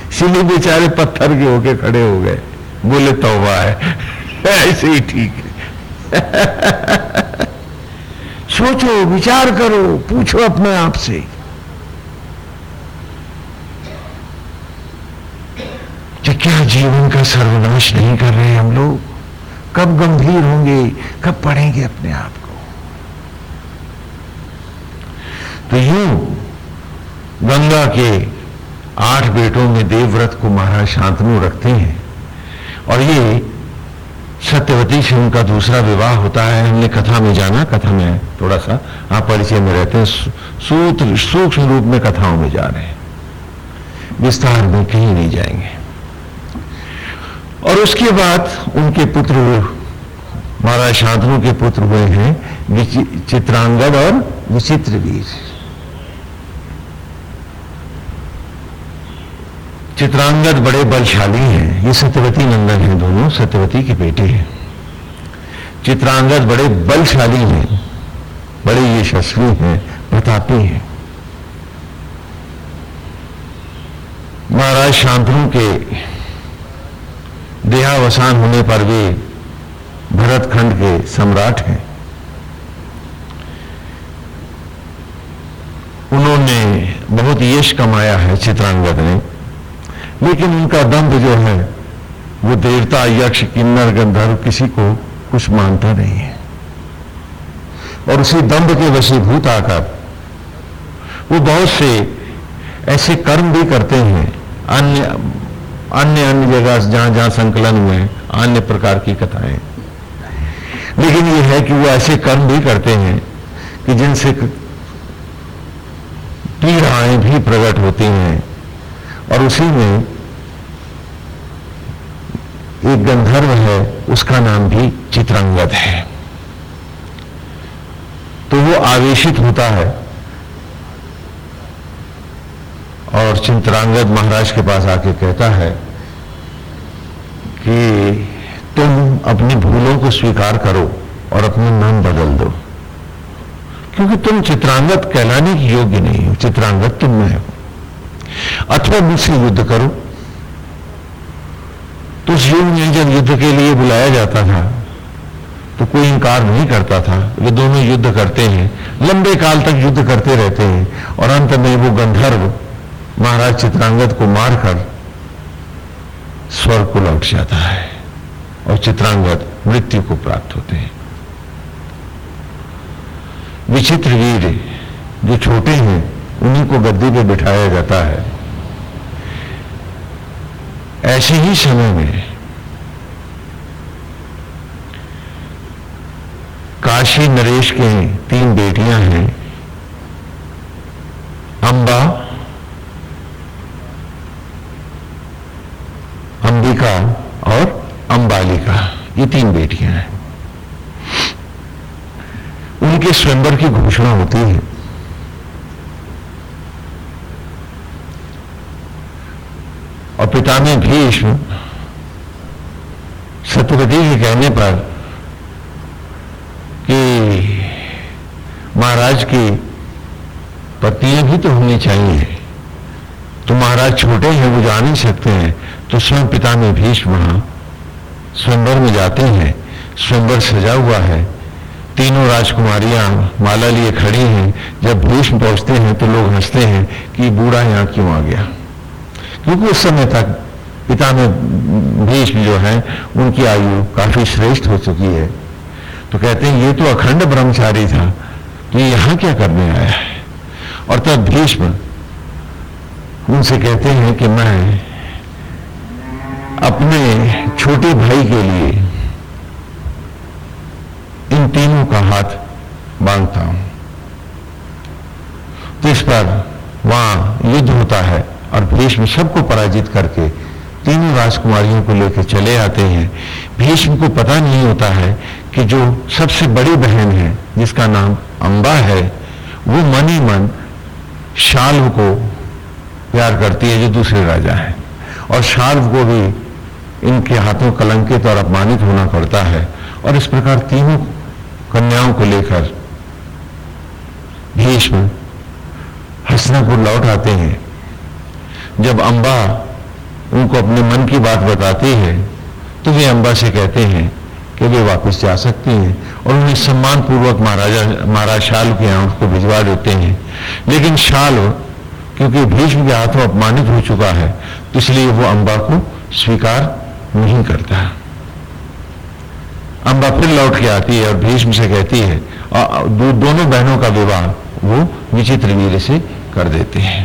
इसीलिए बेचारे पत्थर के होके खड़े हो गए। बोले, तौबा है। ऐसे ही ठीक है। सोचो, विचार करो, पूछो अपने आप से। कि क्या जीवन का सर्वनाश नहीं कर रहे हम लोग, कब गंभीर होंगे, कब पढ़ेंगे अपने आप को? तो यू गंगा के आठ बेटों में देवव्रत को महाराज शांतनु रखते हैं। और ये सत्यवती से उनका दूसरा विवाह होता है। हमने कथा में जाना, कथा में थोड़ा सा आप परिचय में रहते हैं। सूत्र, सूक्ष्म रूप में कथाओं में जा रहे हैं। विस्तार में कहीं नहीं जाएँगे। और उसके बाद उनके पुत्र महाराज शांतनु के पुत्र हुए हैं चित्रांगद और विचित्र वीर। चित्रांगद बड़े बलशाली हैं। ये सत्यवती नंदन हैं दोनों, सत्यवती के बेटे हैं। चित्रांगद बड़े बलशाली हैं, बड़े यशस्वी हैं, प्रतापी हैं। महाराज शांतनु के देहावसान होने पर भी भरतखंड के सम्राट हैं। उन्होंने बहुत यश कमाया है चित्रांगद ने, लेकिन उनका दंभ जो है, वो देवता, यक्ष, किन्नर, गंधर्व किसी को कुछ मानता नहीं है। और उसी दंभ के वशीभूत आकर, वो बहुत से ऐसे कर्म भी करते हैं, अन्य अन्य अन्य जगह जहाँ जहाँ संकलन हुए अन्य प्रकार की कथाएँ। लेकिन यह है कि वो ऐसे कर्म भी करते हैं कि जिनसे पीड़ाएँ भी प्रकट होती हैं। और उसी में एक गंधर्व है, उसका नाम भी चित्रांगद है। तो वो आवेशित होता है। और चित्रांगद महाराज के पास आके कहता है कि तुम अपनी भूलों को स्वीकार करो और अपना नाम बदल दो। क्योंकि तुम चित्रांगत कहलाने की योग्य नहीं हो चित्रांगत तुम में हो। अथवा मुझसे युद्ध करो। तो उस युग में जब युद्ध के लिए बुलाया जाता था तो कोई इंकार नहीं करता था। वे दोनों युद्ध करते हैं, लंबे काल तक युद्ध करते रहते हैं, और अंत में वो गंधर्व महाराज चित्रांगत को मारकर स्वर्ग को लौट जाता है और चित्रांगत मृत्यु को प्राप्त होते हैं। विचित्र वीर जो छोटे हैं, उन्हीं को गद्दी पे बिठाया जाता है। ऐसे ही समय में काशी नरेश के तीन बेटियाँ हैं, अंबा अंबिका और अंबालिका, ये तीन बेटियाँ हैं। उनके स्वयंवर की घोषणा होती है। और पिता में भीष्म सत्यवती के कहने पर कि महाराज की पत्नियाँ भी तो होनी चाहिए। तो महाराज छोटे हैं, वो जा नहीं सकते हैं। तो स्वयं पिता में भीष्म वहाँ स्वयंवर में जाते हैं, स्वयंवर सजा हुआ है। तीनों राजकुमारियाँ माला लिए खड़ी हैं। जब भीष्म पहुँचते हैं तो लोग हँसते हैं कि बूढ़ा यहाँ क्यों आ गया? क्योंकि उस समय तक पिता में भीष्म जो है, उनकी आयु काफ़ी श्रेष्ठ हो चुकी है। तो कहते हैं, ये तो अखंड ब्रह्मचारी था तो ये यहाँ क्या करने आया है? और तब भीष्म उनसे कहते हैं कि, मैं अपने छोटे भाई के लिए इन तीनों का हाथ बांधता हूँ। तो इस पर वहाँ युद्ध होता है और भीष्म सबको पराजित करके तीनों राजकुमारियों को लेकर चले आते हैं। भीष्म को पता नहीं होता है कि जो सबसे बड़ी बहन है, जिसका नाम अंबा है, वो मन ही मन शाल्व को प्यार करती है, जो दूसरे राजा है। और शाल्व को भी इनके हाथों कलंकित और अपमानित होना पड़ता है और इस प्रकार तीनों कन्याओं को लेकर भीष्म हसनापुर लौट आते हैं। जब अंबा उनको अपने मन की बात बताती है तो वे अंबा से कहते हैं कि वे वापस जा सकती हैं और उन्हें सम्मान पूर्वक महाराजा, महाराज शाल के यहाँ उसको भिजवा देते हैं। लेकिन शाल, क्योंकि भीष्म के हाथों अपमानित हो चुका है तो इसलिए वो अंबा को स्वीकार नहीं करता। अम्बा फिर लौट के आती है और भीष्म से कहती है और दो, दोनों बहनों का विवाह वो विचित्र वीर से कर देते हैं।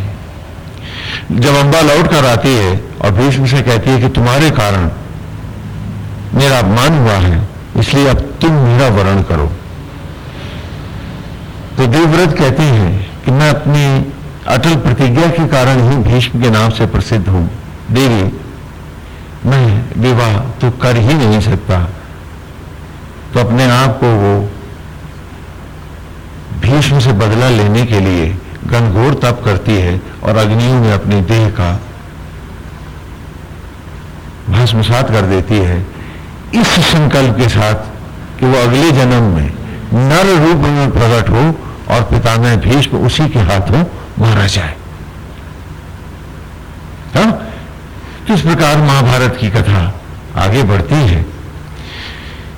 जब अम्बा लौट कर आती है और भीष्म से कहती है कि तुम्हारे कारण मेरा अपमान हुआ है इसलिए अब तुम मेरा वर्ण करो। तो देवव्रत कहते हैं कि मैं अपनी अटल प्रतिज्ञा के कारण ही भीष्म के नाम से प्रसिद्ध हूँ। देवी मैं विवाह तो कर ही नहीं सकता। तो अपने आप को वो भीष्म से बदला लेने के लिए घनघोर तप करती है और अग्नियों में अपनी देह का भस्मसात कर देती है। इस संकल्प के साथ कि वो अगले जन्म में नर रूप में प्रकट हो और पिता में भीष्म उसी के हाथों मारा जाए। हा? इस प्रकार महाभारत की कथा आगे बढ़ती है?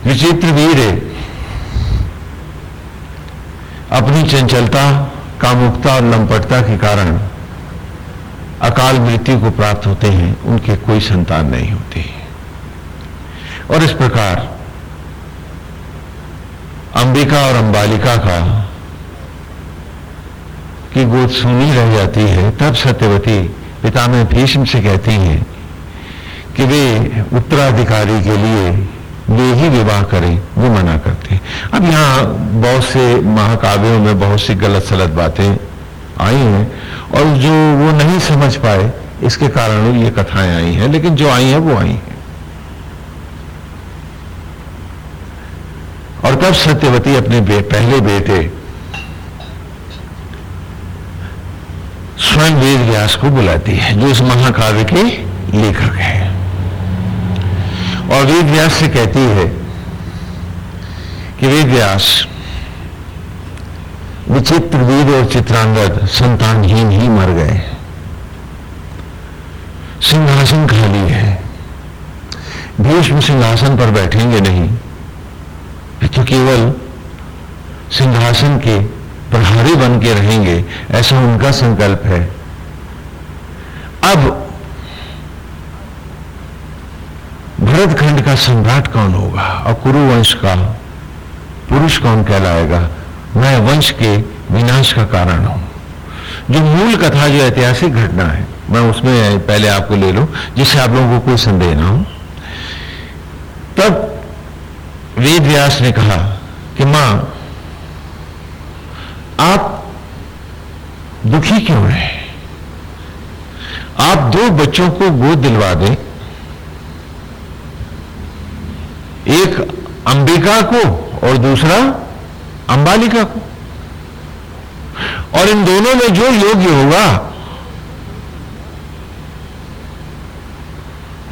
विचित्र वीर अपनी चंचलता, कामुकता और लंपटता के कारण अकाल मृत्यु को प्राप्त होते हैं, उनके कोई संतान नहीं होती। और इस प्रकार अंबिका और अंबालिका का की गोद सुनी रह जाती है, तब सत्यवती पिता में भीष्म से कहती हैं कि वे उत्तराधिकारी के लिए वे ही विवाह करें वो मना करते हैं। अब यहाँ बहुत से महाकाव्यों में बहुत सी गलत सलत बातें आई हैं और जो वो नहीं समझ पाए इसके कारण ये कथाएँ आई हैं लेकिन जो आई हैं वो आई हैं। और तब सत्यवती अपने बे, पहले बेटे स्वयं वेद व्यास को बुलाती है जो इस महाकाव्य के लेखक है। और वेद व्यास से कहती है कि वेद व्यास विचित्र वीर और चित्रांगद संतानहीन ही मर गए सिंहासन खाली है। भीष्म सिंहासन पर बैठेंगे नहीं। तो केवल सिंहासन के प्रहारी बन के रहेंगे, ऐसा उनका संकल्प है। अब भरतखंड का सम्राट कौन होगा और कुरुवंश का पुरुष कौन कहलाएगा? मैं वंश के विनाश का कारण हूँ। जो मूल कथा, जो ऐतिहासिक घटना है, मैं उसमें पहले आपको ले लूँ, जिससे आप लोगों को कोई संदेह ना हो। तब वेद व्यास ने कहा कि, माँ, आप दुखी क्यों हैं? आप दो बच्चों को गोद दिलवा दें एक अंबिका को और दूसरा अंबालिका को। और इन दोनों में जो योग्य होगा,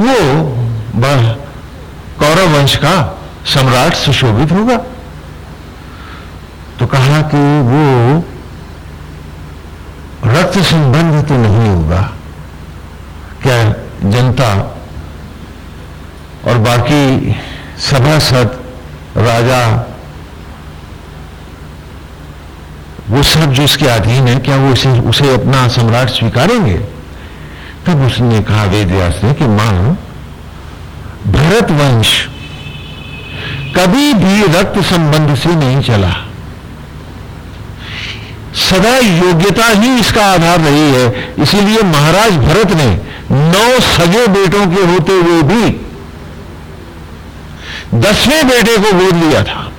वो कौरव वंश का सम्राट सुशोभित होगा। तो कहा कि वो रक्त संबंध तो नहीं होगा, क्या जनता और बाकी सभासद, राजा, वो सब जो उसके अधीन है, क्या वो इसे, उसे अपना सम्राट स्वीकारेंगे? तब उसने कहा वेद व्यास ने कि माँ भरत वंश कभी भी रक्त संबंध से नहीं चला। सदा योग्यता ही इसका आधार रही है। इसीलिए महाराज भरत ने नौ सगे बेटों के होते हुए भी दसवें बेटे को गोद लिया था।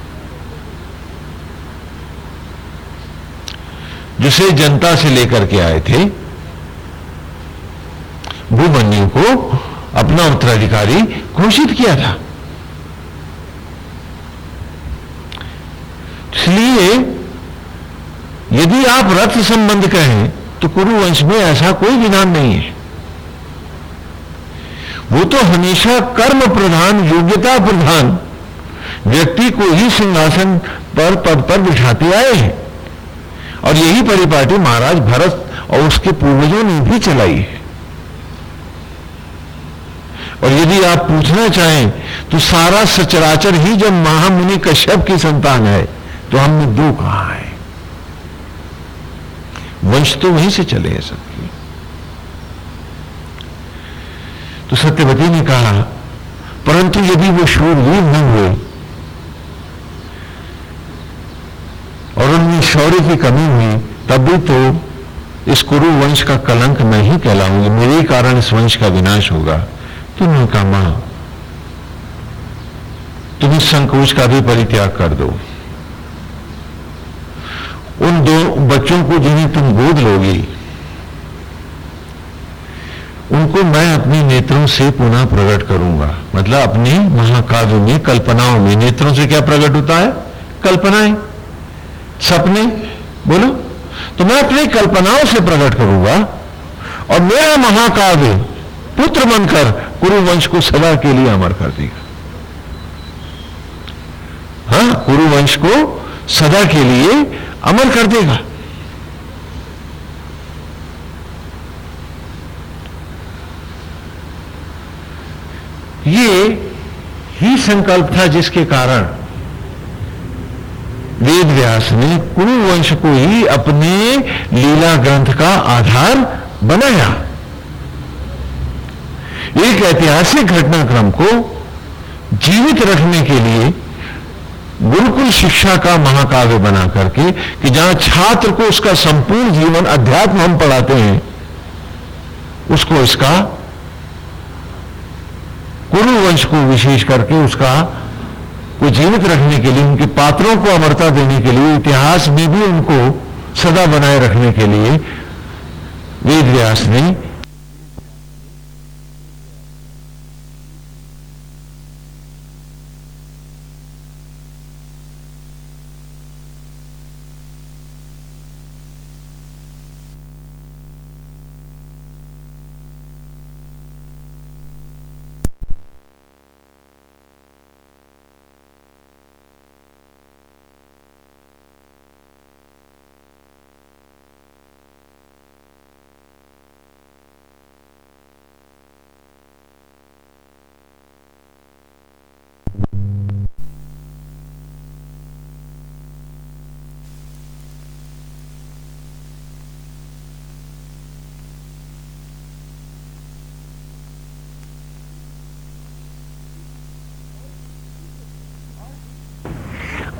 जिसे जनता से लेकर के आए थे, भूमन्यु को अपना उत्तराधिकारी घोषित किया था। इसलिए यदि आप रथ संबंध कहें तो कुरुवंश में ऐसा कोई विधान नहीं है। वो तो हमेशा कर्म प्रधान, योग्यता प्रधान। व्यक्ति को ही सिंहासन पर पद पर बिठाते आए हैं। और यही परिपाटी महाराज भरत और उसके पूर्वजों ने भी चलाई है। और यदि आप पूछना चाहें तो सारा सचराचर ही जब महामुनि कश्यप की संतान है तो हमने दो कहा है। वंश तो वहीं से चले हैं सबके तो सत्यवती ने कहा, परंतु यदि वो शूरवीर न हुए, और उनमें शौर्य की कमी हुई तब भी तो इस कुरु वंश का कलंक मैं ही कहलाऊँगी। मेरे कारण इस वंश का विनाश होगा। तुमने कहा माँ। तुम इस संकोच का भी परित्याग कर दो। उन दो बच्चों को जिन्हें तुम गोद लोगी को मैं अपने नेत्रों से पुनः प्रकट करूँगा। मतलब अपने महाकाव्य में, कल्पनाओं में। नेत्रों से क्या प्रकट होता है? कल्पनाएँ। सपने। बोलो। तो मैं अपनी कल्पनाओं से प्रकट करूँगा और मेरा महाकाव्य पुत्र बनकर कुरुवंश को सदा के लिए अमर कर देगा। हाँ कुरुवंश को सदा के लिए अमर कर देगा। ये ही संकल्प था जिसके कारण वेद व्यास ने कुरुवंश को ही अपने लीला ग्रंथ का आधार बनाया। एक ऐतिहासिक घटनाक्रम को जीवित रखने के लिए गुरुकुल शिक्षा का महाकाव्य बना करके कि जहाँ छात्र को उसका संपूर्ण जीवन अध्यात्म हम पढ़ाते हैं, उसको इसका कुरुवंश को विशेष करके उसका, वो जीवित रखने के लिए, उनके पात्रों को अमरता देने के लिए, इतिहास में भी उनको सदा बनाए रखने के लिए वेद व्यास ने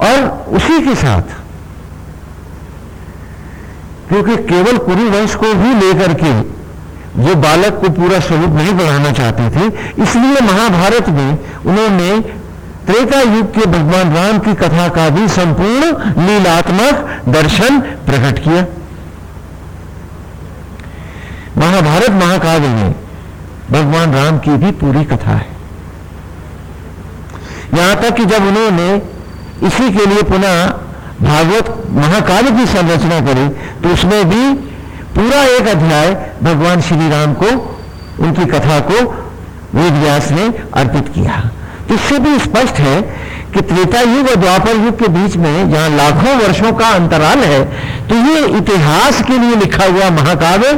और उसी के साथ। क्योंकि केवल कुरु वंश को ही लेकर के वो बालक को पूरा स्वरूप नहीं बढ़ाना चाहते थे, इसलिए महाभारत में उन्होंने त्रेता युग के भगवान राम की कथा का भी संपूर्ण लीलात्मक दर्शन प्रकट किया। महाभारत महाकाव्य में भगवान राम की भी पूरी कथा है। यहाँ तक कि जब उन्होंने इसी के लिए पुनः भागवत महाकाव्य की संरचना करी तो उसमें भी पूरा एक अध्याय भगवान श्री राम को, उनकी कथा को वेद व्यास ने अर्पित किया। तो इससे भी स्पष्ट है कि त्रेता युग और द्वापर युग के बीच में जहाँ लाखों वर्षों का अंतराल है तो ये इतिहास के लिए लिखा हुआ महाकाव्य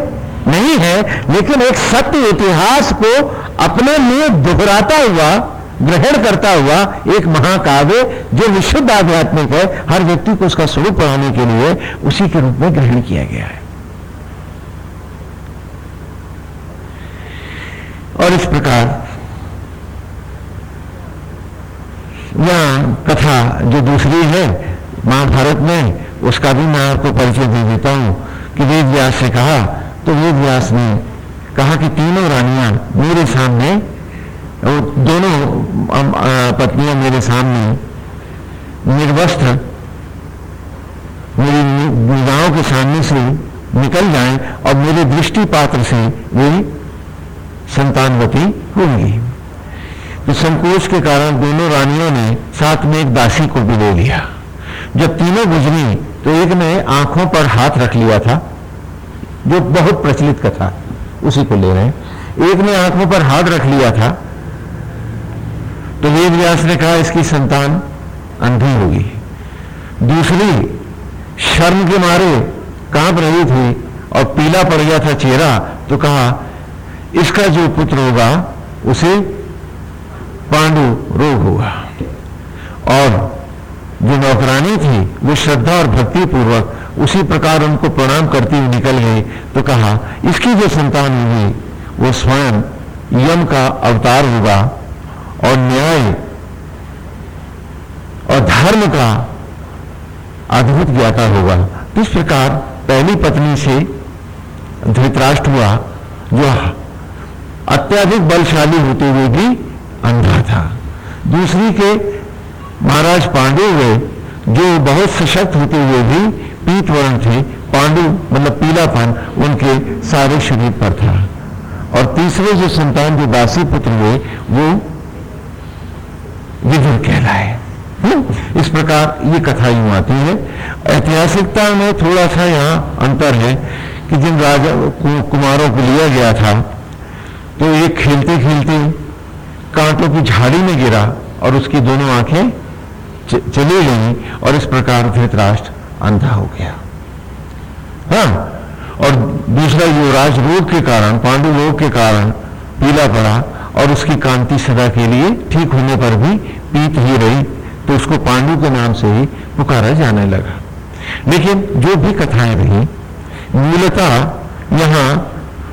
नहीं है, लेकिन एक सत्य इतिहास को अपने लिए दोहराता हुआ ग्रहण करता हुआ एक महाकाव्य जो विशुद्ध आध्यात्मिक है, हर व्यक्ति को उसका स्वरूप पढ़ाने के लिए उसी के रूप में ग्रहण किया गया है। और इस प्रकार यहाँ कथा जो दूसरी है, महाभारत में, उसका भी मैं आपको परिचय दे देता हूँ कि वेद व्यास से कहा तो वेद व्यास ने कहा कि तीनों रानियाँ मेरे सामने दोनों पत्नियाँ मेरे सामने निर्वस्त्र, मेरी निगाहों के सामने से निकल जाएँ और मेरे दृष्टि पात्र से वे संतानवती होंगी। तो संकोच के कारण दोनों रानियों ने साथ में एक दासी को भी ले लिया। जब तीनों गुजरी तो एक ने आँखों पर हाथ रख लिया था, जो बहुत प्रचलित कथा, उसी को ले रहे हैं। एक ने आँखों पर हाथ रख लिया था तो वेद व्यास ने कहा, इसकी संतान अंधी होगी। दूसरी, शर्म के मारे काँप रही थी और पीला पड़ गया था चेहरा तो कहा, इसका जो पुत्र होगा, उसे पांडु रोग होगा। और जो नौकरानी थी, वो श्रद्धा और भक्ति पूर्वक उसी प्रकार उनको प्रणाम करती हुई निकल गई तो कहा, इसकी जो संतान होगी, वो स्वयं यम का अवतार होगा। और न्याय और धर्म का अद्भुत ज्ञाता होगा। इस प्रकार पहली पत्नी से धृतराष्ट्र हुआ, जो अत्याधिक बलशाली होते हुए भी अंधा था। दूसरी के महाराज पांडु हुए, जो बहुत सशक्त होते हुए भी पीत वर्ण थे। पांडु मतलब पीलापन, उनके सारे शरीर पर था। और तीसरे जो संतान जो दासी पुत्र हुए, वो विदुर कहलाए हम्म? इस प्रकार ये कथा यूँ आती है ऐतिहासिकता में थोड़ा सा यहाँ अंतर है कि जिन राजा कुमारों को लिया गया था तो ये खेलते खेलते कांटों की झाड़ी में गिरा और उसकी दोनों आँखें चली गई और इस प्रकार धृतराष्ट्र अंधा हो गया हाँ और दूसरा युवराज रोग के कारण पांडु रोग के कारण पीला पड़ा और उसकी कांति सदा के लिए ठीक होने पर भी पीत ही रही तो उसको पांडु के नाम से ही पुकारा जाने लगा। लेकिन जो भी कथाएँ रही, मूलतः यहाँ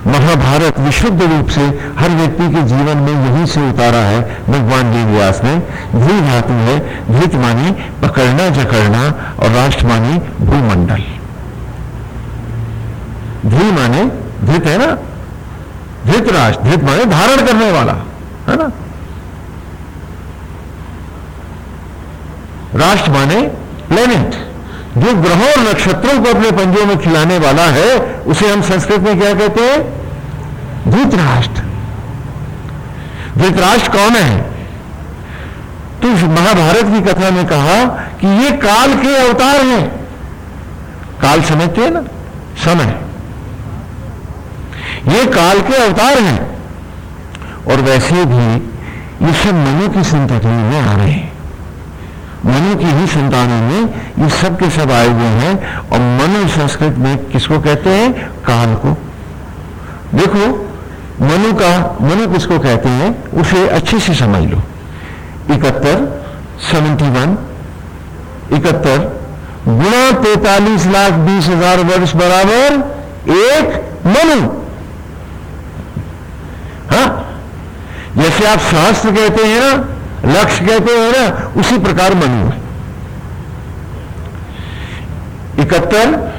महाभारत विशुद्ध रूप से हर व्यक्ति के जीवन में यही से उतारा है, भगवान जी व्यास ने। धी धातु है, धृत मानी पकड़ना, जकड़ना और राष्ट्र मानी भूमंडल। धी माने धृत है ना? धृत राष्ट्र धृत माने धारण करने वाला, है ना? राष्ट्र माने प्लेनेट जो ग्रहों और नक्षत्रों को अपने पंजों में खिलाने वाला है, उसे हम संस्कृत में क्या कहते हैं? धृतराष्ट्र। धृतराष्ट्र कौन है? तो महाभारत की कथा में कहा कि ये काल के अवतार हैं। काल समझते हैं ना? समय। ये काल के अवतार हैं। और वैसे भी ये सब मनु की संतति में आ रहे हैं। मनु की ही संतानों में ये सब के सब आए हुए हैं। और मनु संस्कृत में किसको कहते हैं? काल को। देखो, मनु का, मनु किसको कहते हैं? उसे अच्छे से समझ लो। इकहत्तर सेवेंटी वन इकहत्तर, गुणा तैतालीस लाख बीस हज़ार वर्ष बराबर एक मनु। जैसे आप शास्त्र कहते हैं ना, लक्ष्य कहते हैं ना, उसी प्रकार मनु है। इकहत्तर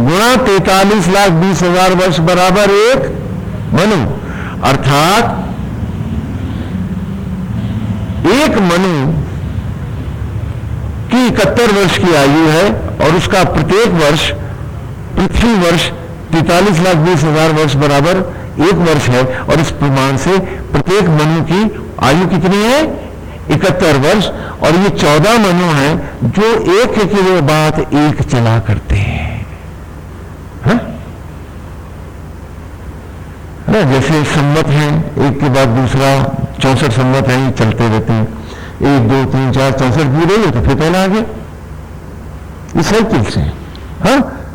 गुणा तैतालीस लाख बीस हज़ार वर्ष बराबर एक मनु। अर्थात, एक मनु की इकहत्तर वर्ष की आयु है और उसका प्रत्येक वर्ष, पृथ्वी वर्ष तैतालीस लाख बीस हज़ार वर्ष बराबर एक वर्ष है और इस प्रमाण से प्रत्येक मनु की आयु कितनी है? इकहत्तर वर्ष। और ये चौदह मनु हैं जो एक के बाद एक चला करते हैं। है? ना जैसे सम्मत है, एक के बाद दूसरा चौसठ सम्मत है चलते रहते हैं। एक, दो, तीन, चार, चौसठ पूरे हो तो फिर पहले आगे इस साइकिल से हाँ।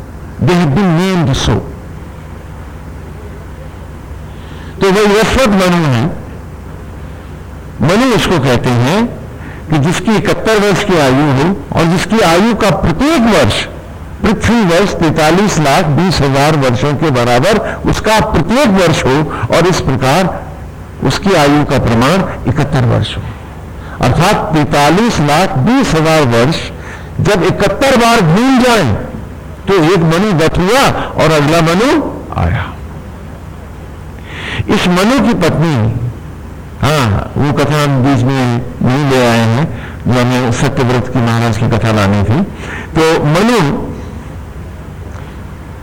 They have been named so तो वह यशवत मनु है। मनु इसको कहते हैं कि जिसकी इकहत्तर वर्ष की आयु हो और जिसकी आयु का प्रत्येक वर्ष, पृथ्वी वर्ष तैतालीस लाख बीस हज़ार वर्षों के बराबर उसका प्रत्येक वर्ष हो और इस प्रकार उसकी आयु का प्रमाण इकहत्तर वर्ष हो। अर्थात तैतालीस लाख बीस हज़ार वर्ष जब इकहत्तर बार भूल जाए तो एक मनु गत हुआ और अगला मनु आया। इस मनु की पत्नी हाँ वो कथा हम बीच में नहीं ले आए हैं, जो हमें सत्यव्रत की महाराज की कथा लानी थी। तो मनु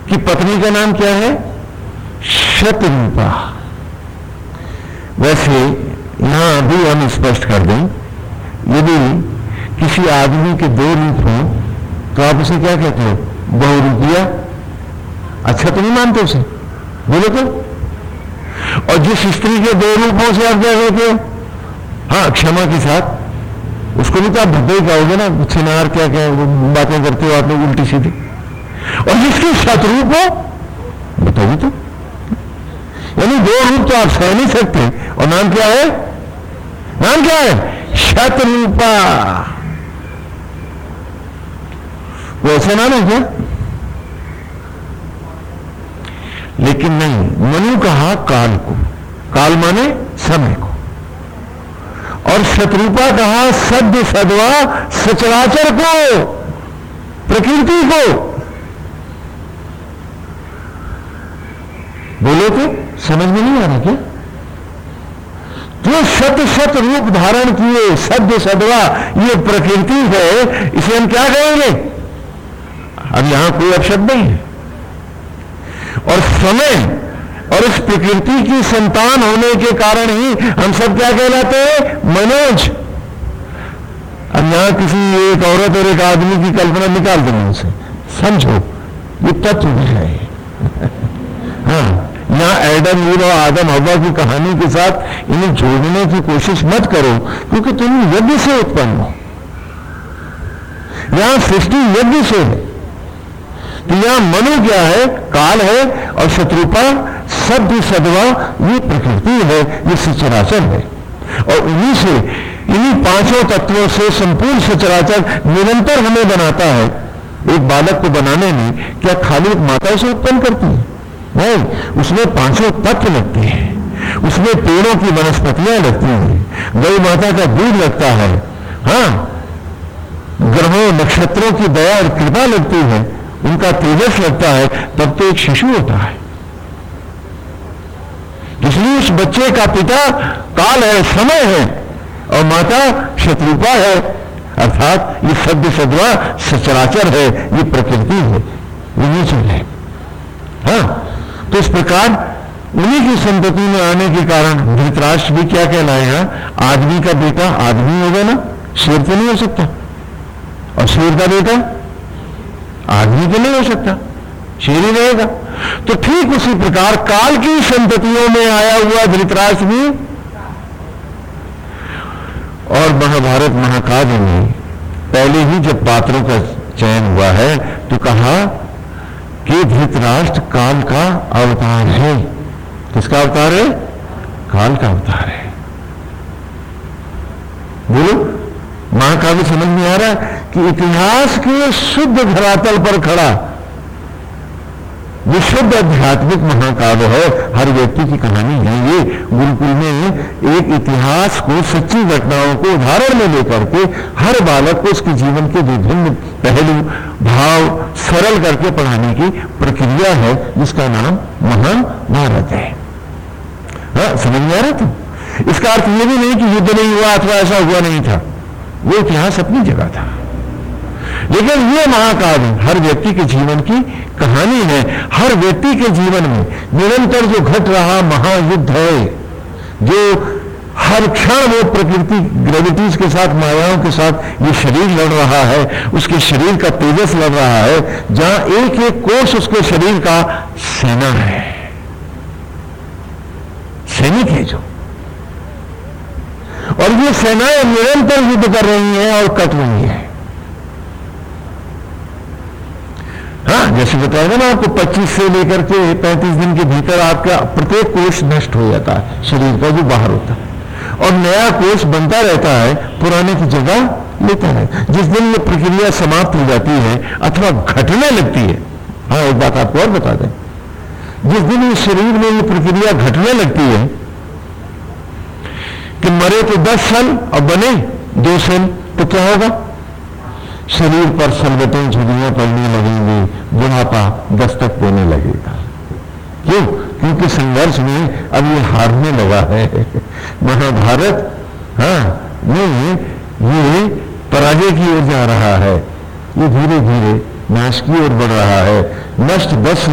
की पत्नी का नाम क्या है? शतरूपा। वैसे, यहाँ अभी हम स्पष्ट कर दें, यदि किसी आदमी के दो रूप हो तो आप उसे क्या कहते हो? बहुरूपिया? अच्छा तो नहीं मानते उसे? बोलो तो। और जिस स्त्री के दो रूपों से आप क्या कहते हो हाँ क्षमा के साथ, उसको भी तो आप भद्दे कहोगे ना छिनार क्या क्या बातें करते हो आप लोग उल्टी सीधी। और जिसके शत्रुप हो बताइए तो। यानी दो रूप तो आप सह नहीं सकते। और नाम क्या है? नाम क्या है? शत्रुपा। वो ऐसा नाम है क्या? लेकिन नहीं, मनु कहा काल को। काल माने समय को। और शत्रुपा कहा सद्य सदवा सचराचर को, प्रकृति को। बोलो तो समझ में नहीं आ रहा क्या? जो सत सत रूप धारण किए, सद्य सदवा, ये प्रकृति है, इसे हम क्या कहेंगे? अब यहाँ कोई अपशब्द नहीं है। और समय और इस प्रकृति की संतान होने के कारण ही हम सब क्या कहलाते हैं? मनोज। अब यहाँ किसी एक औरत और एक आदमी की कल्पना निकाल देना उसे समझो, ये तत्व है। हाँ यहाँ एडम वीर और आदम, हवा की कहानी के साथ इन्हें जोड़ने की कोशिश मत करो, क्योंकि तुम यज्ञ से उत्पन्न हो। यहाँ सृष्टि यज्ञ से है। तो यहाँ मनु क्या है? काल है और शत्रुपा सभ्य सदवा ये प्रकृति है, ये सचराचर है। और उन्हीं से, इन्हीं पाँचों तत्वों से संपूर्ण सचराचर निरंतर हमें बनाता है। एक बालक को बनाने में क्या खाली एक माता से उत्पन्न करती है? नहीं, उसमें पाँचों तत्व लगते हैं। उसमें पेड़ों की वनस्पतियाँ लगती हैं। गौ माता का दूध लगता है। हाँ ग्रहों, नक्षत्रों की दया और कृपा लगती है। उनका तेजस लगता है, तब तो एक शिशु होता है। इसलिए उस बच्चे का पिता काल है, समय है, और माता शत्रुपा है, अर्थात ये सभ्य सदवा सचराचर है, ये प्रकृति है ये नेचर है। हाँ तो इस प्रकार उन्हीं की संपत्ति में आने के कारण धृतराष्ट्र भी क्या कहलाएगा? आदमी का बेटा आदमी होगा ना, शेर तो नहीं हो सकता। और शेर का बेटा आदमी तो नहीं हो सकता शेर ही रहेगा। तो ठीक उसी प्रकार काल की संततियों में आया हुआ धृतराष्ट्र भी और महाभारत महाकाव्य में पहले ही जब पात्रों का चयन हुआ है तो कहा कि धृतराष्ट्र काल का अवतार है। किसका अवतार है? काल का अवतार है। बोलो। महाकाव्य समझ में आ रहा कि इतिहास के शुद्ध धरातल पर खड़ा। विशुद्ध आध्यात्मिक महाकाव्य है, हर व्यक्ति की कहानी है। ये गुरुकुल में एक इतिहास को, सच्ची घटनाओं को उदाहरण में लेकर के हर बालक को उसके जीवन के विभिन्न पहलू, भाव सरल करके पढ़ाने की प्रक्रिया है, जिसका नाम महाभारत है। हाँ समझ में आ रहा था? इसका अर्थ यह भी नहीं कि युद्ध नहीं हुआ, अथवा ऐसा हुआ नहीं था। वो इतिहास अपनी जगह था। लेकिन ये महाकाव्य हर व्यक्ति के जीवन की कहानी है। हर व्यक्ति के जीवन में निरंतर जो घट रहा महायुद्ध है, जो हर क्षण वो प्रकृति ग्रेविटीज के साथ, मायाओं के साथ ये शरीर लड़ रहा है, उसके शरीर का तेजस लड़ रहा है, जहाँ एक एक कोष उसके शरीर का सेना है। सैनिक है जो। और ये सेनाएँ निरंतर युद्ध कर रही हैं और कट रही हैं। हाँ जैसे बताया था ना आपको 25 से लेकर के 35 दिन के भीतर आपका प्रत्येक कोष नष्ट हो जाता है, शरीर का जो बाहर होता है। और नया कोष बनता रहता है, पुराने की जगह लेता है। जिस दिन ये प्रक्रिया समाप्त हो जाती है, अथवा घटने लगती है हाँ एक बात आपको और बता दें। जिस दिन इस शरीर में ये प्रक्रिया घटने लगती है कि मरे तो 10 साल और बने दो साल तो क्या होगा? शरीर पर सलवटें झुगियाँ पड़ने लगेंगी, बुढ़ापा दस्तक देने लगेगा। क्यों? क्योंकि संघर्ष में अब ये हारने लगा है। महाभारत हाँ नहीं, ये पराजय की ओर जा रहा है। ये धीरे धीरे नाश की ओर बढ़ रहा है। नष्ट दस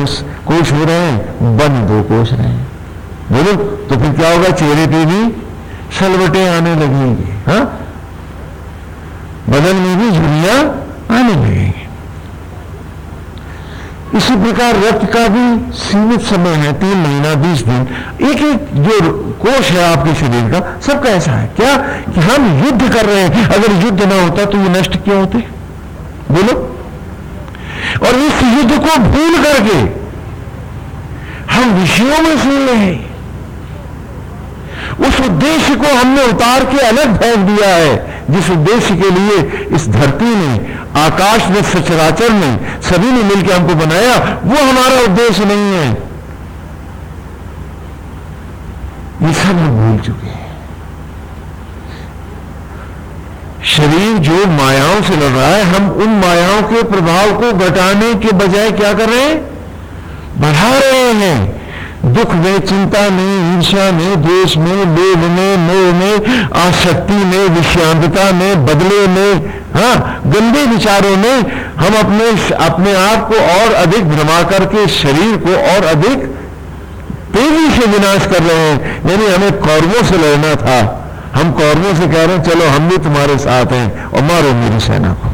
कोष हो रहे हैं बन दो कोष रहे हैं। बोलो तो फिर क्या होगा? चेहरे पे भी सलवटें आने लगेंगी हाँ? बदन में भी झुरियाँ आने लगेंगी। इसी प्रकार रक्त का भी सीमित समय है, तीन महीना, बीस दिन। एक एक जो कोष है आपके शरीर का, सबका ऐसा है। क्या? कि हम युद्ध कर रहे हैं। अगर युद्ध ना होता तो ये नष्ट क्यों होते? बोलो। और इस युद्ध को भूल करके हम विषयों में सुन रहे। हैं उस उद्देश्य को हमने उतार के अलग फेंक दिया है, जिस उद्देश्य के लिए इस धरती ने, आकाश ने, सचराचर ने, सभी ने मिलकर हमको बनाया, वो हमारा उद्देश्य नहीं है। ये सब हम भूल चुके हैं। शरीर जो मायाओं से लड़ रहा है, हम उन मायाओं के प्रभाव को घटाने के बजाय क्या कर रहे हैं? बढ़ा रहे हैं। दुख में, चिंता में ईर्षा में, द्वेष में, लोभ में, मोह में, आसक्ति में विषांतता में, बदले में हाँ गंदे विचारों में हम अपने अपने आप को और अधिक भ्रमा करके शरीर को और अधिक तेज़ी से विनाश कर रहे हैं। यानी हमें कौरवों से लड़ना था। हम कौरवों से कह रहे हैं, चलो, हम भी तुम्हारे साथ हैं और मारो मेरी सेना को।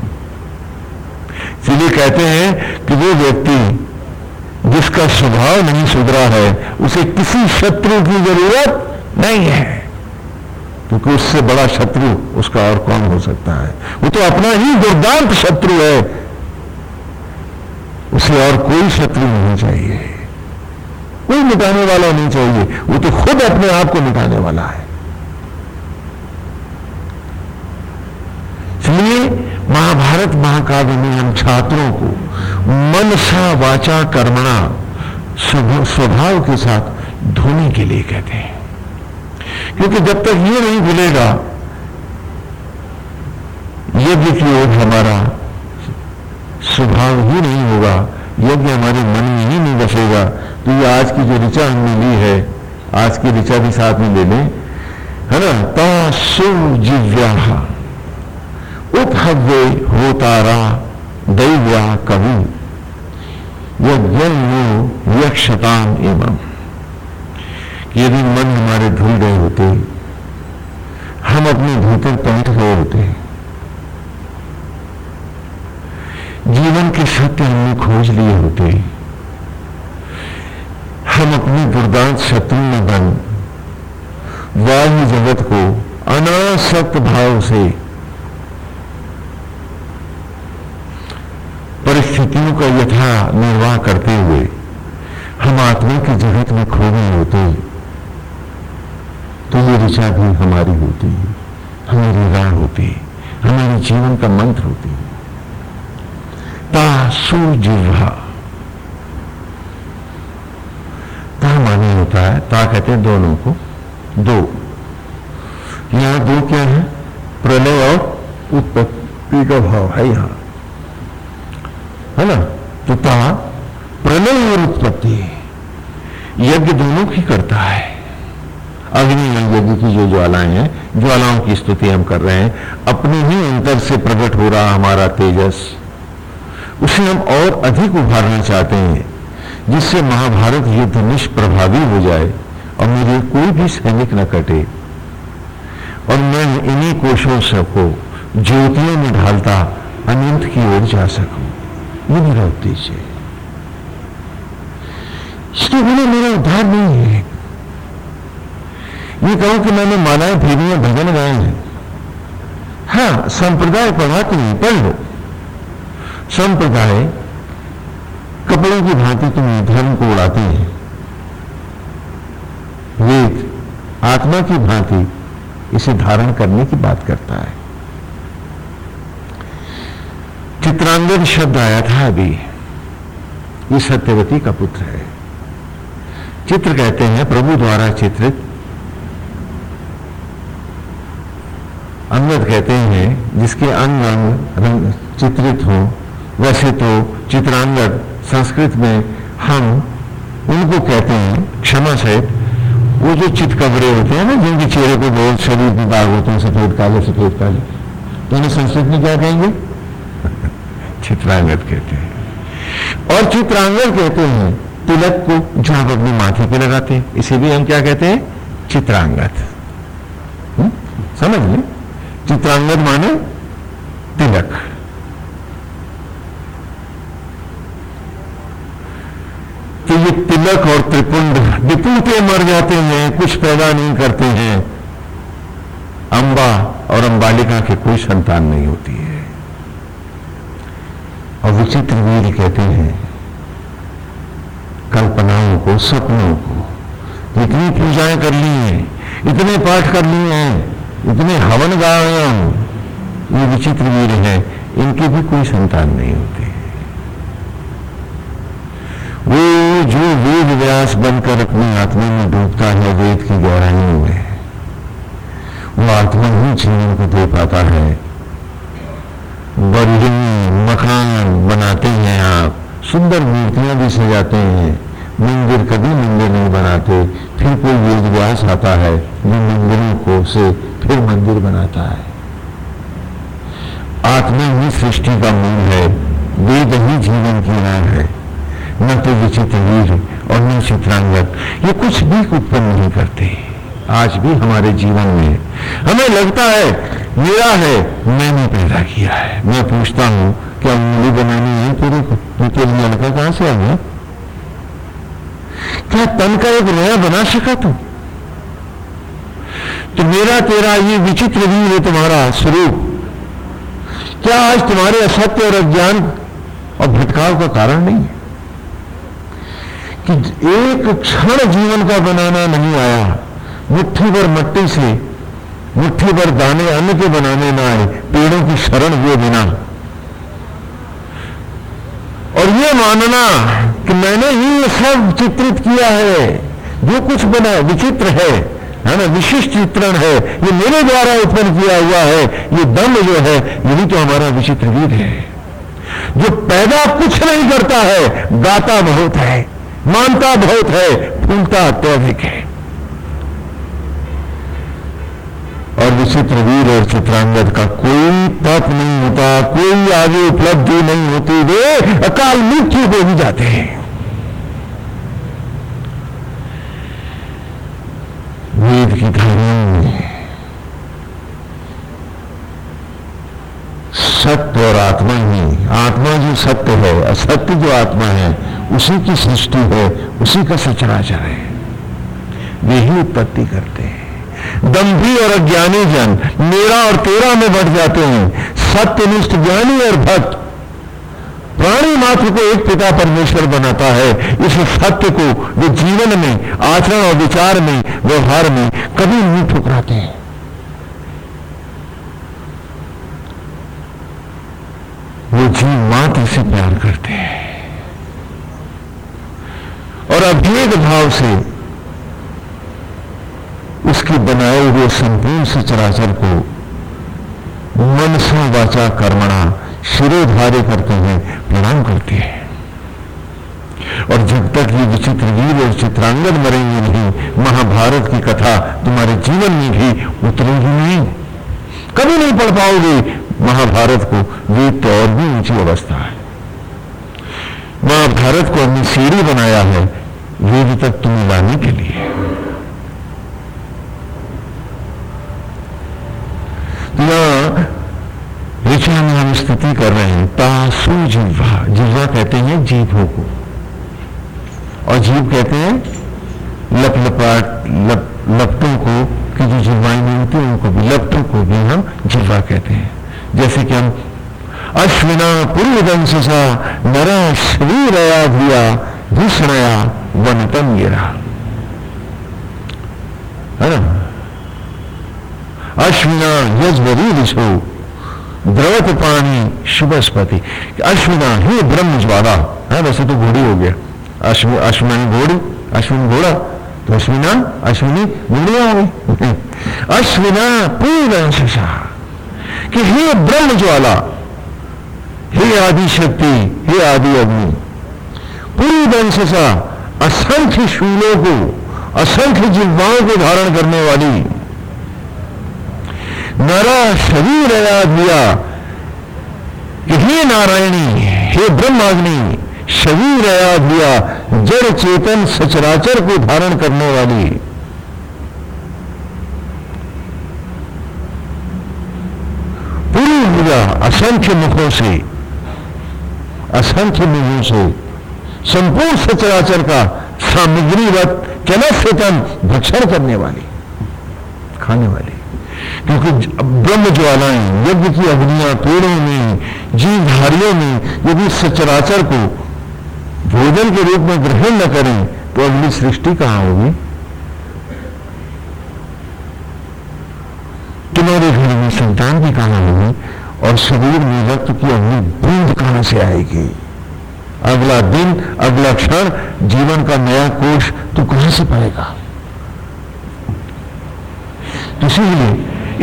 इसलिए कहते हैं कि वो व्यक्ति जिसका स्वभाव नहीं सुधरा है, उसे किसी शत्रु की ज़रूरत नहीं है। क्योंकि उससे बड़ा शत्रु, उसका और कौन हो सकता है? वो तो अपना ही दुर्दांत शत्रु है। उसे और कोई शत्रु नहीं चाहिए। कोई मिटाने वाला नहीं चाहिए। वो तो खुद अपने आप को मिटाने वाला है। इसलिए महाभारत महाकाव्य में हम छात्रों को मनसा वाचा कर्मणा स्वभाव के साथ धोने के लिए कहते हैं। क्योंकि जब तक ये नहीं भूलेगा, यज्ञ की ओर हमारा स्वभाव ही नहीं होगा, यज्ञ हमारे मन में ही नहीं बसेगा तो ये आज की जो ऋचा हमने ली है, आज की ऋचा भी साथ में ले लें, है ना? ता सुजिव्या उपहव्य होतारा दैव्या कवि। यज्ञ यक्षताम एवं यदि मन हमारे धुल गए होते, हम अपने भीतर पहुँच गए होते। जीवन के सत्य हमने खोज लिए होते। हम अपने दुर्दांत शत्रु में बन वायु जगत को अनासक्त भाव से परिस्थितियों का यथा निर्वाह करते हुए हम आत्मा के जगत में खो गए होते तो ये ऋचा भी हमारी होती है, हमारी राह होती है, हमारे जीवन का मंत्र होती है। ता सुजिह्वा ता माने होता है, ता कहते हैं दोनों को, दो। यहाँ दो क्या है? प्रलय और उत्पत्ति का भाव है यहाँ। है ना? तो ता प्रलय और उत्पत्ति, यज्ञ दोनों की करता है। अग्नि यज्ञ की जो ज्वालाएँ हैं, ज्वालाओं की स्तुति हम कर रहे हैं, अपने ही अंतर से प्रकट हो रहा हमारा तेजस। उसे हम और अधिक उभारना चाहते हैं, जिससे महाभारत युद्ध निष्प्रभावी हो जाए और मेरे कोई भी सैनिक न कटे। और मैं इन्हीं कोशों सबको ज्योतियों में ढालता अनंत की ओर जा सकूँ। ये मेरा उद्देश्य है इसके बिना मेरा उद्धार नहीं है। ये कहूँ कि मैंने मालाएँ फेरियाँ भजन गाए हैं। हाँ संप्रदाय पढ़ाते हैं, पढ़ लो। संप्रदाय, कपड़ों की भांति तुम्हें धर्म को उड़ाते हैं। वेद, आत्मा की भांति इसे धारण करने की बात करता है। चित्रांगद शब्द आया था अभी। ये सत्यवती का पुत्र है। चित्र कहते हैं, प्रभु द्वारा चित्रित। अंगद कहते हैं, जिसके अंग अंग रंग चित्रित हो, वैसे तो चित्रांगद संस्कृत में हम उनको कहते हैं, क्षमा सहित, वो जो चितकबरे होते हैं ना, जिनके चेहरे को बहुत शरीर में दाग होते हैं, सफ़ेद काले सफ़ेद काले तो उन्हें संस्कृत में क्या कहेंगे? चित्रांगद कहते हैं। और चित्रांगद कहते हैं, तिलक को जो आप अपने माथे पे लगाते हैं। इसे भी हम क्या कहते हैं? चित्रांगद। हम्म? समझ लें चित्रांगद माने तिलक। तो ये तिलक और त्रिपुंड विपुलते मर जाते हैं, कुछ पैदा नहीं करते हैं। अंबा और अंबालिका के कोई संतान नहीं होती है। और विचित्र वीर कहते हैं, कल्पनाओं को, सपनों को। इतनी पूजाएँ कर ली हैं, इतने पाठ कर लिए हैं, इतने हवन गाए ये विचित्र वीर हैं, इनके भी कोई संतान नहीं होती वो जो वेद व्यास बनकर अपनी आत्मा में डूबता है वेद की गहराइयों में वो आत्मा ही जीवन को दे पाता है बिल्डिंग मकान बनाते हैं आप सुंदर मूर्तियाँ भी सजाते हैं मंदिर कभी मंदिर नहीं बनाते फिर कोई वेद व्यास आता है जो मंदिरों को से फिर मंदिर बनाता है आत्मा ही सृष्टि का मूल है वेद ही जीवन की राह है न तो विचित्र वीर और न चित्रांगत ये कुछ भी उत्पन्न नहीं करते। आज भी हमारे जीवन में हमें लगता है, मेरा है, मैंने पैदा किया है। मैं पूछता हूँ, क्या उंगली बनानी है तेरे को? तो लड़का कहाँ से आ गया क्या तन का एक नया बना सका तू? तो मेरा तेरा ये विचित्र भी है तुम्हारा स्वरूप। क्या आज तुम्हारे असत्य और अज्ञान और भटकाव का कारण नहीं है? कि एक क्षण जीवन का बनाना नहीं आया। मुट्ठी भर मट्टी से, मुट्ठी भर दाने अन्न के बनाने ना आए, पेड़ों की शरण हुए बिना। और ये मानना कि मैंने ही सब चित्रित किया है, जो कुछ बना, विचित्र है है ना, विशिष्ट चित्रण है, ये मेरे द्वारा उत्पन्न किया हुआ है, ये दम जो है, यही तो हमारा विचित्र गीत है। जो पैदा कुछ नहीं करता है गाता बहुत है। मानता बहुत है फूलता अत्यधिक है। और विचित्र वीर और चित्रांगद का कोई तप नहीं होता, कोई आगे उपलब्धि नहीं होती, वे अकाल मृत्यु को भी जाते हैं। वेद की धारणा में सत्य और आत्मा ही। आत्मा जो सत्य है, असत्य जो आत्मा है उसी की सृष्टि है, उसी का सचराचर है। वे ही उत्पत्ति करते हैं। दम्भी और अज्ञानी जन, मेरा और तेरा में बढ़ जाते हैं। सत्यनिष्ठ ज्ञानी और भक्त। प्राणी मात्र को एक पिता परमेश्वर बनाता है। इस सत्य को वे जीवन में, आचरण और विचार में, व्यवहार में कभी नहीं ठुकराते हैं वो जीव मात्र से प्यार करते हैं और अभेद भाव से उसके बनाए हुए संपूर्ण सचराचर को मनसा वाचा कर्मणा शिरोधार्य करते हैं, प्रणाम करते हैं। और जब तक ये विचित्र वीर और चित्रांगद मरेंगे नहीं, महाभारत की कथा तुम्हारे जीवन में भी उतरेगी नहीं। कभी नहीं पढ़ पाओगे। महाभारत को वेद तो और भी ऊँची अवस्था है। महाभारत को हमने सीढ़ी बनाया है। वेद तक तुम्हें लाने के लिए ऋचा में हम स्थिति कर रहे हैं, तासु जिह्वा। जिह्वा कहते हैं जीभों को। और जीव कहते हैं लप लपाट लप, लपटों को, कि जो जिह्वाएँ में होती हैं, उनको भी लपटों को भी हम जिह्वा कहते हैं। जैसे कि हम अश्विना पूर्वदंश सा नरा शरीर भिया भूषणया वनतम गिरा है ना? अश्विना यजवरी दिशो द्रवत पानी शुभस्पति। अश्विना ही ब्रह्म ज्वाला है, वैसे तो घोड़ी हो गया। अश्व, अश्विनी घोड़ी अश्विन घोड़ा तो अश्विना, अश्विनी घोड़िया हो अश्विना पूर्ण शशा कि हे ब्रह्म ज्वाला हे आदि शक्ति हे आदि अग्नि पूरी वंश सा असंख्य शूलों को, असंख्य जिह्वाओं को धारण करने वाली। नरा शरीर दिया हे नारायणी, हे ब्रह्माग्नि, शरीर दिया जड़ चेतन सचराचर को धारण करने वाली। पूरी पूजा असंख्य मुखों से, असंख्य मुखों से संपूर्ण सचराचर का सामग्री सामग्रीवत चलस्यतन भक्षण करने वाली, खाने वाली। क्योंकि ब्रह्म ज्वालाएँ, यज्ञ की अग्नियाँ, पेड़ों में, जीवधारियों में यदि सचराचर को भोजन के रूप में ग्रहण न करें तो अगली सृष्टि कहाँ होगी? तुम्हारे घर में संतान भी कहाँ होगी? और शरीर में रक्त की अग्नि बूंद कहाँ से आएगी? अगला दिन, अगला क्षण, जीवन का नया कोष तू कहाँ से पाएगा? इसीलिए,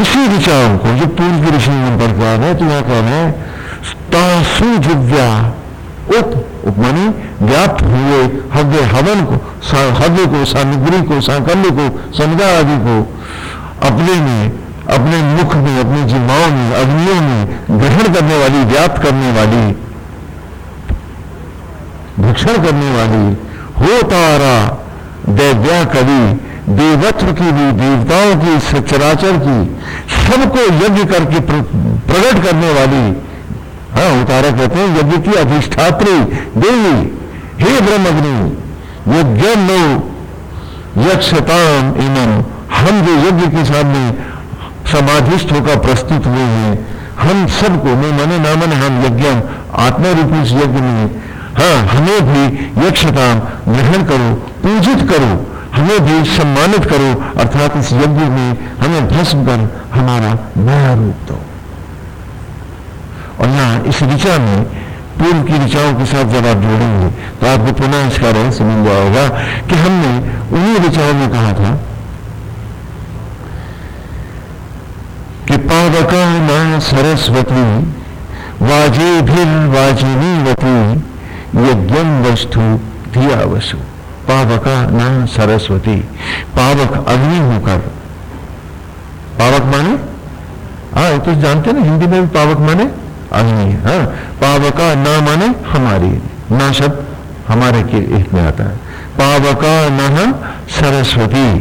इसी विचारों को जो पूर्व की ऋषि में आ रहे तो यहाँ कहना है, तासु जिव्या उप उपमानी व्याप्त हुए हव्य हवन को हव्य को सामग्री को, साकल्य को संज्ञा आदि को अपने में, अपने मुख में, अपने जिम्माओं में, अग्नियों में ग्रहण करने वाली, व्याप्त करने वाली भक्षण करने वाली। हो तारा दैव्या कवि देवत्व की भी, देवताओं की, सचराचर की, सबको यज्ञ करके प्रकट करने वाली। हाँ उतारा कहते हैं, यज्ञ की अधिष्ठात्री, देवी, हे ब्रह्मग्नि यज्ञ नो यक्षताम इमन हम जो यज्ञ के सामने समाधिष्ठ होकर प्रस्तुत हुए हैं, हम सबको, मैं मने ना मने हम यज्ञ आत्मा रूपी यज्ञ में हाँ हमें भी यक्षता ग्रहण करो, पूजित करो, हमें भी सम्मानित करो, अर्थात इस यज्ञ में हमें भस्म कर हमारा नया रूप दो। और यहाँ इस ऋचा में पूर्व की ऋचाओं के साथ जब आप जोड़ेंगे तो आपको पुनः इसका रहस्य मिल जाएगा कि हमने उन्हीं ऋचाओं में कहा था कि पावका न सरस्वती वाजे भिल वाजिनीवती यज्ञम वस्तु धिया वसु पावका न सरस्वती। पावक अग्नि होकर। पावक माने? हाँ तो जानते ना, हिंदी में भी पावक माने? अग्नि हाँ। पावका न माने हमारी। ना शब्द हमारे के एक में आता है। पावका न सरस्वती।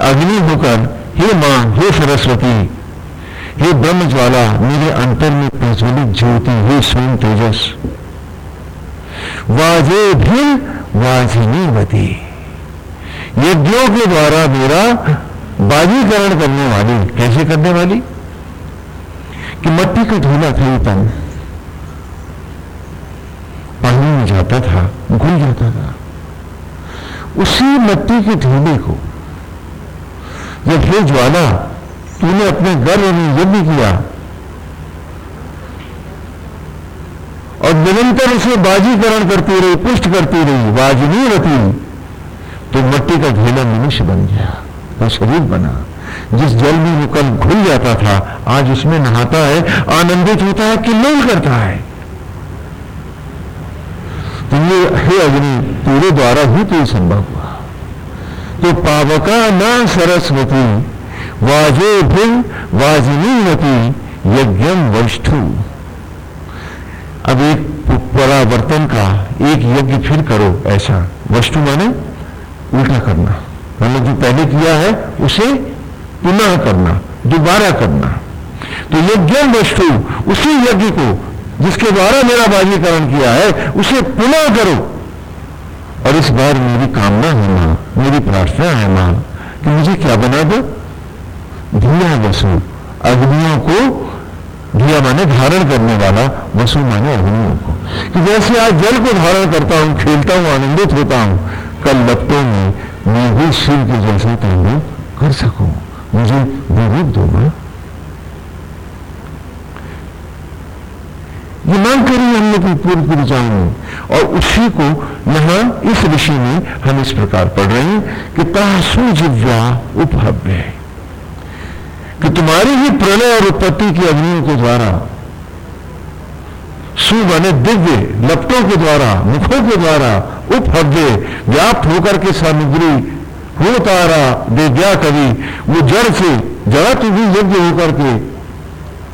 अग्नि होकर, हे माँ, हे सरस्वती, हे ब्रह्म ज्वाला मेरे अंतर में प्रज्वलित ज्योति, हे स्वयं तेजस। वाजे भी वाजिनी वती यज्ञों के द्वारा मेरा बाजीकरण करने वाली, कैसे करने वाली? कि मट्टी का ये तन। पानी में जाता था, घुल जाता था। उसी मट्टी के ढीले को जब फिर ज्वाला, तूने अपने गर्व में यज्ञ किया और निरंतर उसे बाजीकरण करती रही, पुष्ट करती रही वाजनी रती तो मट्टी का ढेला मनुष्य बन गया, वो शरीर बना। जिस जल में वो कल घुल जाता था, आज उसमें नहाता है, आनंदित होता है कि लोल करता है। तो ये हे अग्नि, तेरे द्वारा ही तो संभव हुआ। तो पावका न सरस्वती, वाजे भिन वाजिनी यज्ञम वैष्ठु। अब एक परावर्तन का एक यज्ञ फिर करो ऐसा। वस्तु माने उल्टा करना। मतलब जो पहले किया है, उसे पुनः करना, दोबारा करना। तो यज्ञ वस्तु, उसी यज्ञ को जिसके द्वारा मेरा बाजीकरण किया है, उसे पुनः करो। और इस बार मेरी कामना है माँ, मेरी प्रार्थना है माँ, कि मुझे क्या बना दो? धिया वसु अग्नियों को धिया माने धारण करने वाला वसु माने अग्नियों को। कि जैसे आज जल को धारण करता हूँ, खेलता हूँ, आनंदित होता हूँ, कल लगते में मैं भी शिव के जैसे तांडव कर सकूँ। मुझे विरूप दो ना। ये मांग करी हमने की पूर्व पूर्वजाओं में और उसी को यहाँ इस ऋषि में हम इस प्रकार पढ़ रहे हैं कि तासु जिव्या उपहव्य है कि तुम्हारी ही प्रलय और उत्पत्ति की अग्नियों के द्वारा सु बने दिव्य लपटों के द्वारा, मुखों के द्वारा उपहव्य व्याप्त होकर के सामग्री हो तारा दे दिव्या कवि वो जड़ से जड़ा तू भी यज्ञ होकर के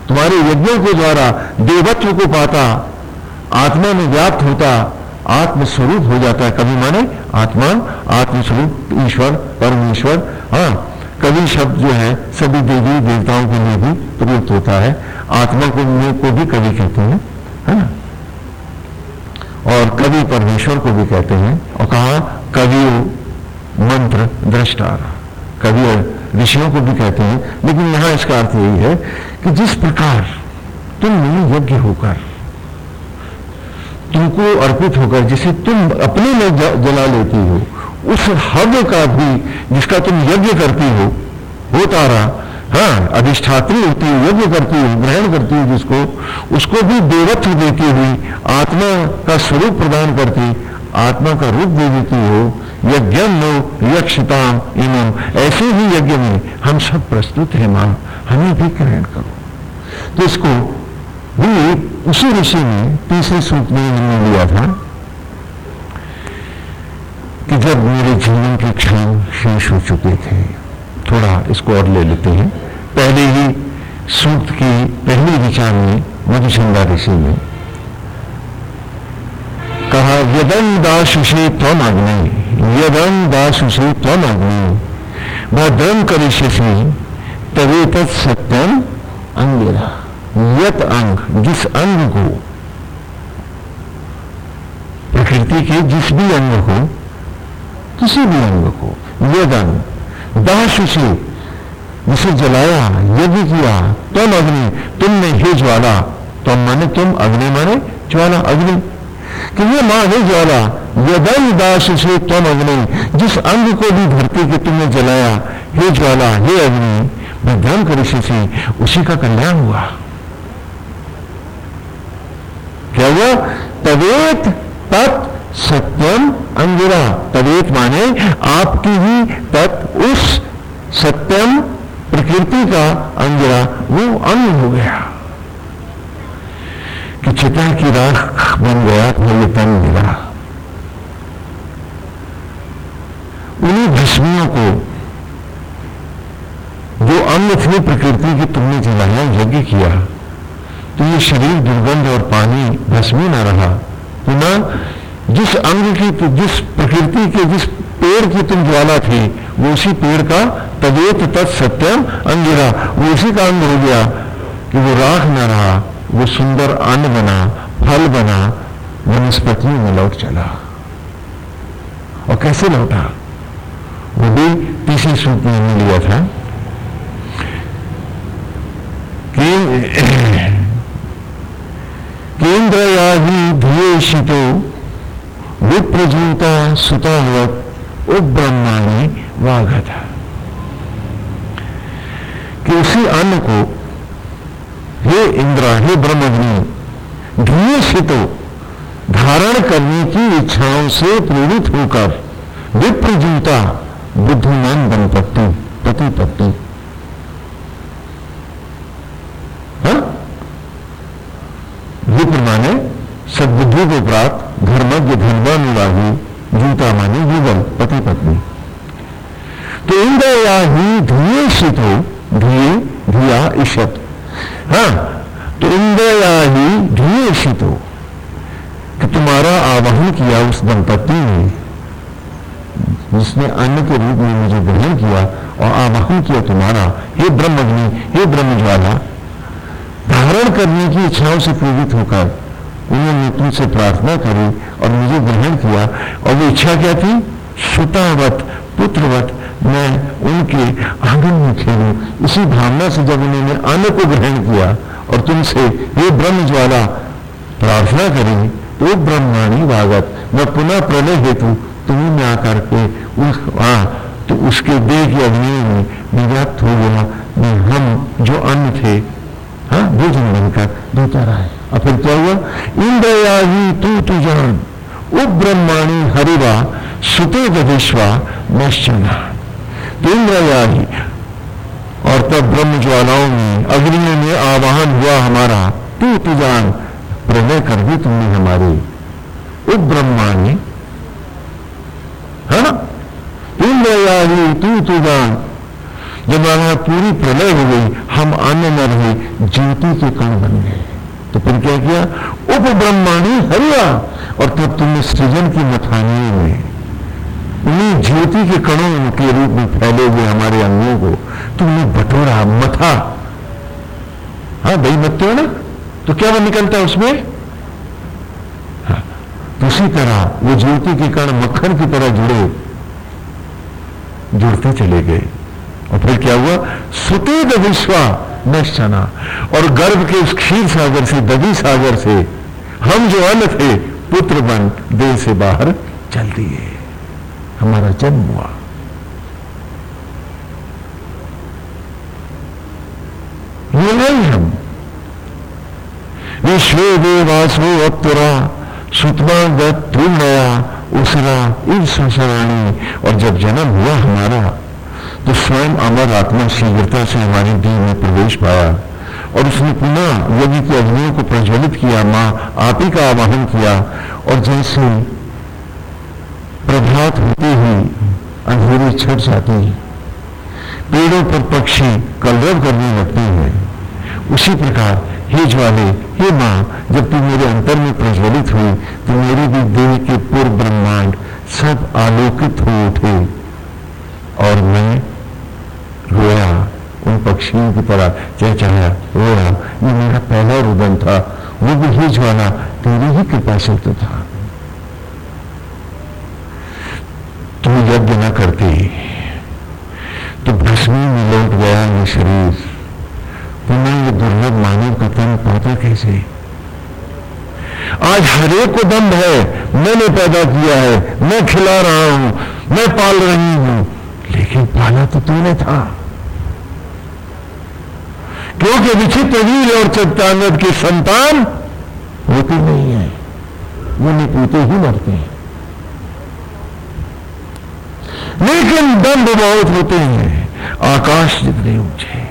तुम्हारे यज्ञों के द्वारा देवत्व को पाता, आत्मा में व्याप्त होता, आत्मस्वरूप हो जाता है। कभी माने? आत्मा आत्मस्वरूप, ईश्वर, परमेश्वर हाँ। कवि शब्द जो है, सभी देवी देवताओं के लिए भी प्रयुक्त होता है। आत्मा को को भी कवि कहते हैं, है ना? और कवि परमेश्वर को भी कहते हैं। और कहा, कवि मंत्र दृष्टारा कवि ऋषियों को भी कहते हैं। लेकिन यहाँ इसका अर्थ यही है कि जिस प्रकार तुम यज्ञ होकर, तुमको अर्पित होकर, जिसे तुम अपने में जला लेती हो उस हद का भी जिसका तुम यज्ञ करती हो वो तारा हाँ अधिष्ठात्री होती है, यज्ञ करती हो, ग्रहण करती हो जिसको, उसको भी देवत्व देती हुई आत्मा का स्वरूप प्रदान करती, आत्मा का रूप दे देती हो यज्ञ नो यक्षताम इमम ऐसे ही यज्ञ में हम सब प्रस्तुत हैं माँ, हमें भी ग्रहण करो। तो इसको भी उसी ऋषि में तीसरे सूत्र में हमने लिया था। कि जब मेरे जीवन के क्षण शेष हो चुके थे, थोड़ा इसको और ले लेते हैं। पहले ही सूक्त की पहली विचार में, मधुचंदा ऋषि ने कहा यदंदा दाशुषे त्वम अग्नि यदम दाशुषे त्वम अग्नि भद्रम करिष्यसि तवे तत्सत्यम अंगिरा, यत अंग, जिस अंग को, प्रकृति के जिस भी अंग को किसी भी अंग को यद अंग दाशुषे जिसे जलाया, यज्ञ किया, तुम अग्नि, तुमने हे ज्वाला तुम माने तुम अग्नि माने ज्वाला, अग्नि। कि ये माँ हे ज्वाला यदन से तुम अग्नि, जिस अंग को भी धरती के तुमने जलाया, हे ज्वाला, हे अग्नि मैं कर से उसी का कल्याण हुआ। क्या हुआ? तवेत तत् सत्यम अंगिरा। तवेत माने, आपकी ही तत् उस सत्यम प्रकृति का अंजरा वो अंग हो गया। कि चिता की राख बन गया तो ये तन मिला। उन्हीं भस्मियों को, जो अंग थे प्रकृति की तुमने जलाया, यज्ञ किया तो ये शरीर दुर्गंध और पानी भस्मी ना रहा। अंग की जिस प्रकृति के जिस पेड़ की तुम ज्वाला थी, वो उसी पेड़ का तदेत तत्सत्यम अंगिरा वो उसी का अंग हो गया कि वो राख न रहा, वो सुंदर अन्न बना, फल बना वनस्पतियों में लौट चला। और कैसे लौटा? वो भी तीसरी सूत में हमने लिया था केंद्र या ही ध्येषितो विप्रजूता सुतावत उब्रह्माणी वाघता कि उसी अन्न को, हे इंद्र, हे ब्रह्मग्नि धीय से तो धारण करने की इच्छाओं से प्रेरित होकर विप्रजूता बुद्धिमान बन दंपत्ति पति पत्नी हाँ? विप्र माने सदबुद्धि को प्राप्त नश्चना और गर्भ के उस क्षीर सागर से दधी सागर से, हम जो अन्न थे, पुत्र बन, देह से बाहर चल दिए। हमारा जन्म हुआ। नहीं हम। विश्व देवासो अप्तरा, सुतमा नया उसरा इन ईर्षराणी और जब जन्म हुआ हमारा तो स्वयं अमर आत्मा शीघ्रता से हमारे देह में प्रवेश पाया और उसने पुनः यज्ञ की अग्नियों को प्रज्वलित किया, माँ आप ही का आवाहन किया और जैसे प्रभात होती हुई अंधेरी छट जाती है, पेड़ों पर पक्षी कलरव करने लगते हैं। उसी प्रकार, हे ज्वाले, हे माँ, जब तू मेरे अंतर में प्रज्वलित हुई तो मेरे भी देह के पूर्व ब्रह्मांड सब आलोकित हो उठे और मैं रोया, उन पक्षियों की तरह चहचहाया, रोया, ये मेरा पहला रुदन था, वो भी ही ज्वाला तेरी ही कृपा से तो था। तू यज्ञ न करती तो भस्मी में लौट गया ये शरीर। पुनः ये दुर्लभ मानव का तन पाता कैसे? आज हरेक को दम्भ है, मैंने पैदा किया है, मैं खिला रहा हूँ, मैं पाल रही हूँ। लेकिन पाला तो तूने था। क्योंकि विचित्र वीर और चट्टानत की संतान होती नहीं है। वो निपूते ही मरते हैं। लेकिन दंड बहुत होते हैं। आकाश जितने ऊँचे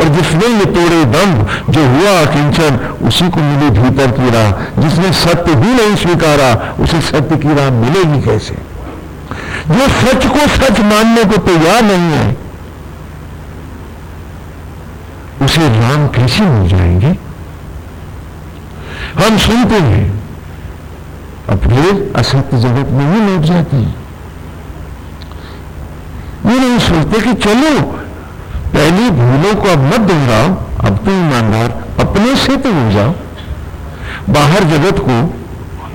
और जिसने ये तोड़े दंभ, जो हुआ किंचन उसी को मिले भीतर की राह। जिसने सत्य ही नहीं स्वीकारा, उसे सत्य की राह मिलेगी कैसे? जो सच को सच मानने को तैयार नहीं है, उसे राम कैसे मिल जाएँगे? हम सुनते हैं, अब फिर असत्य जगत में ही लौट जाते हैं। ये नहीं सोचते कि चलो, पहली भूलों को अब मत दोहराओ, अब तो ईमानदार अपने से तो हो जाओ। बाहर जगत को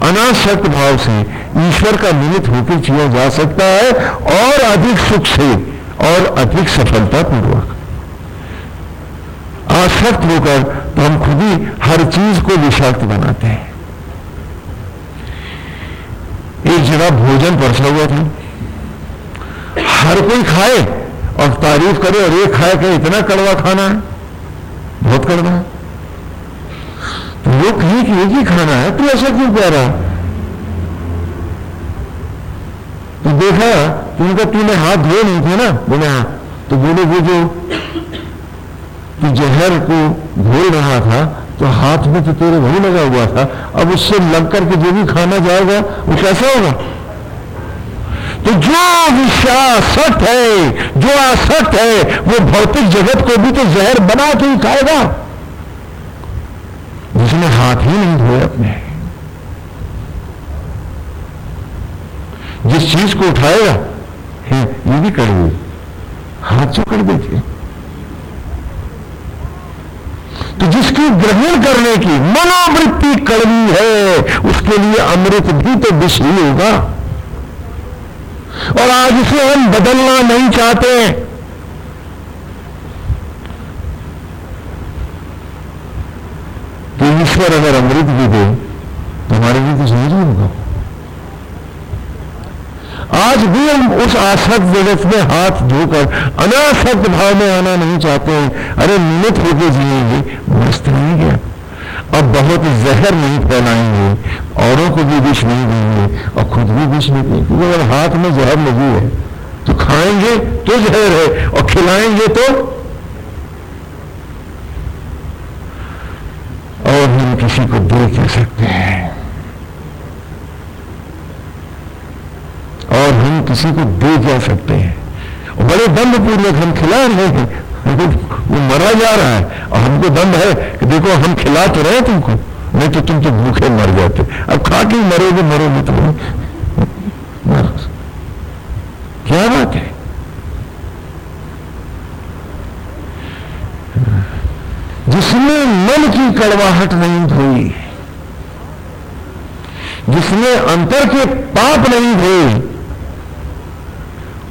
अनासक्त भाव से ईश्वर का निमित्त होकर जिया जा सकता है और अधिक सुख से और अधिक सफलता पूर्वक। आसक्त होकर तो हम खुद ही हर चीज़ को विषाक्त बनाते हैं। एक जगह भोजन परसा हुआ था। हर कोई खाए और तारीफ़ करे और एक खाए कि इतना कड़वा खाना है, बहुत कड़वा। है तो लोग कहें कि एक ही खाना है तो ऐसा क्यों कह रहा? तो देखा तो उनका तूने हाथ धोए नहीं थे ना? बोले हाँ। तो बोले, वो जो तू जहर को घोल रहा था तो हाथ में तो तेरे वही लगा हुआ था। अब उससे लग करके जो भी खाना जाएगा, वो कैसा होगा? तो जो विश्वासत है, जो आसक्त है, वो भौतिक जगत को भी तो जहर बना के ही खाएगा। जिसने हाथ ही नहीं धोए अपने। जिस चीज़ को उठाएगा, है, ये भी कर कड़वी हाथ जो कर देते तो जिसकी ग्रहण करने की मनोवृत्ति कड़वी है, उसके लिए अमृत भी तो विष ही होगा। और आज इसे हम बदलना नहीं चाहते तो ईश्वर अगर अमृत भी दे तो हमारे लिए तो ज़रूरी होगा। आज भी हम उस आसक्त जगत में हाथ धोकर अनासक्त भाव में आना नहीं चाहते हैं। अरे निमित होकर जिएँगे, मस्त नहीं गया। अब बहुत जहर नहीं फैलाएँगे, औरों को भी विष नहीं देंगे, और खुद भी विष नहीं देंगे। क्योंकि अगर हाथ में जहर लगी है तो खाएँगे तो जहर है, और खिलाएँगे तो और हम किसी को दे कह सकते हैं। और हम किसी को दे जा सकते हैं? बड़े दंड पूर्वक हम खिला रहे हैं। वो मरा जा रहा है। और हमको दम है कि देखो, हम खिला तो रहे तुमको। नहीं तो तुम तो भूखे मर जाते। अब खा के मरोगे मरोगे तो क्या बात है? जिसने मन की कड़वाहट नहीं धोई, जिसने अंतर के पाप नहीं धोए,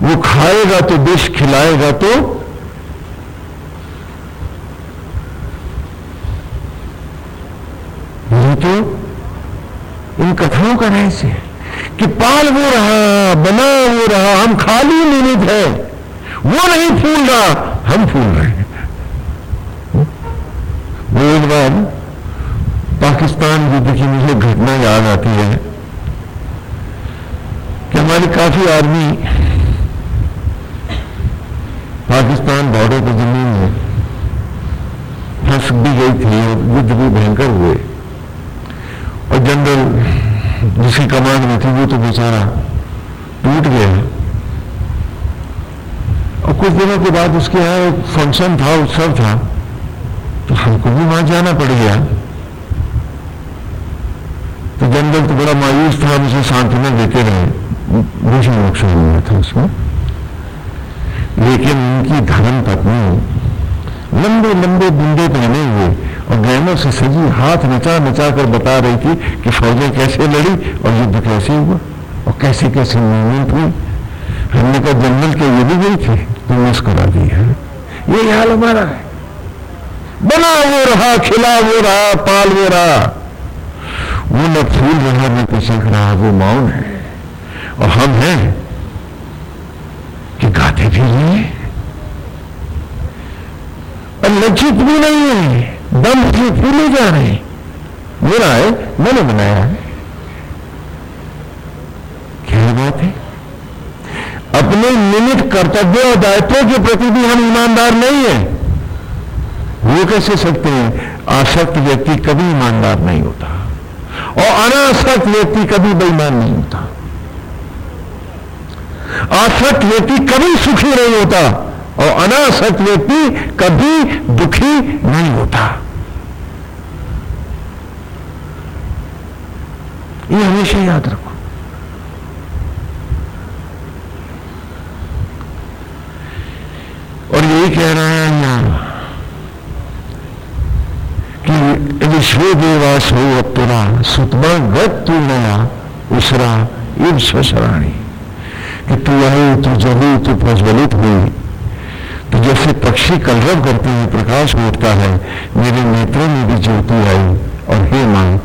वो खाएगा तो विष खिलाएगा तो तो इन कथाओं का रहस्य है कि पाल वो रहा, बना वो रहा, हम खाली निमित है। वो नहीं फूल रहा, हम फूल रहे हैं। वो एक बार पाकिस्तान युद्ध की मुझे घटना याद आती है कि हमारी काफ़ी आदमी पाकिस्तान बॉर्डर पर ज़मीन में फंस भी गई थी और युद्ध भी भयंकर हुए। और जनरल जिसकी कमांड में थी, वो तो बेचारा टूट गया और कुछ दिनों के बाद उसके यहाँ एक फ़ंक्शन था, उत्सव था। तो हमको भी वहाँ जाना पड़ गया। तो जनरल तो बड़ा मायूस था, हम उसे सांत्वना देते रहे। भूषण मोक्ष हो गया था उसमें। लेकिन उनकी धर्म पत्नी लंबे लंबे बुंदे पहने हुए और गहनों से सजी हाथ नचा नचा कर बता रही थी कि फौजें कैसे लड़ी और युद्ध कैसे हुआ और कैसे कैसे मूवमेंट हुई। हमने कहा जनरल के ये भी गई थी तो मुस्कुरा दी है। ये हाल हमारा है। बना वो रहा खिला वो रहा, पाल वो रहा। वो न फूल रहा न पिछक रहा, वो मौन है। और हम हैं कि गाते भी नहीं है। और लज्जित भी नहीं है, दम से फूले जा रहे मेरा है, मैंने बनाया है। क्या बात है? अपने निमित कर्तव्य और दायित्वों के प्रति भी हम ईमानदार नहीं है। वो कैसे सकते हैं? आसक्त व्यक्ति कभी ईमानदार नहीं होता। और अनासक्त व्यक्ति कभी बेईमान नहीं होता। आसक्त व्यक्ति कभी सुखी नहीं होता और अनासक्त व्यक्ति कभी दुखी नहीं होता। ये हमेशा याद रखो। और यही कह रहा है यहाँ सुतमा गत तू नया उसरा इव स्वसराणी कि तू आई तू जली तू प्रज्वलित हुई। तो जैसे पक्षी कलरव करते हैं, प्रकाश उठता है, मेरे नेत्रों में भी ज्योति आई। और हे माँ,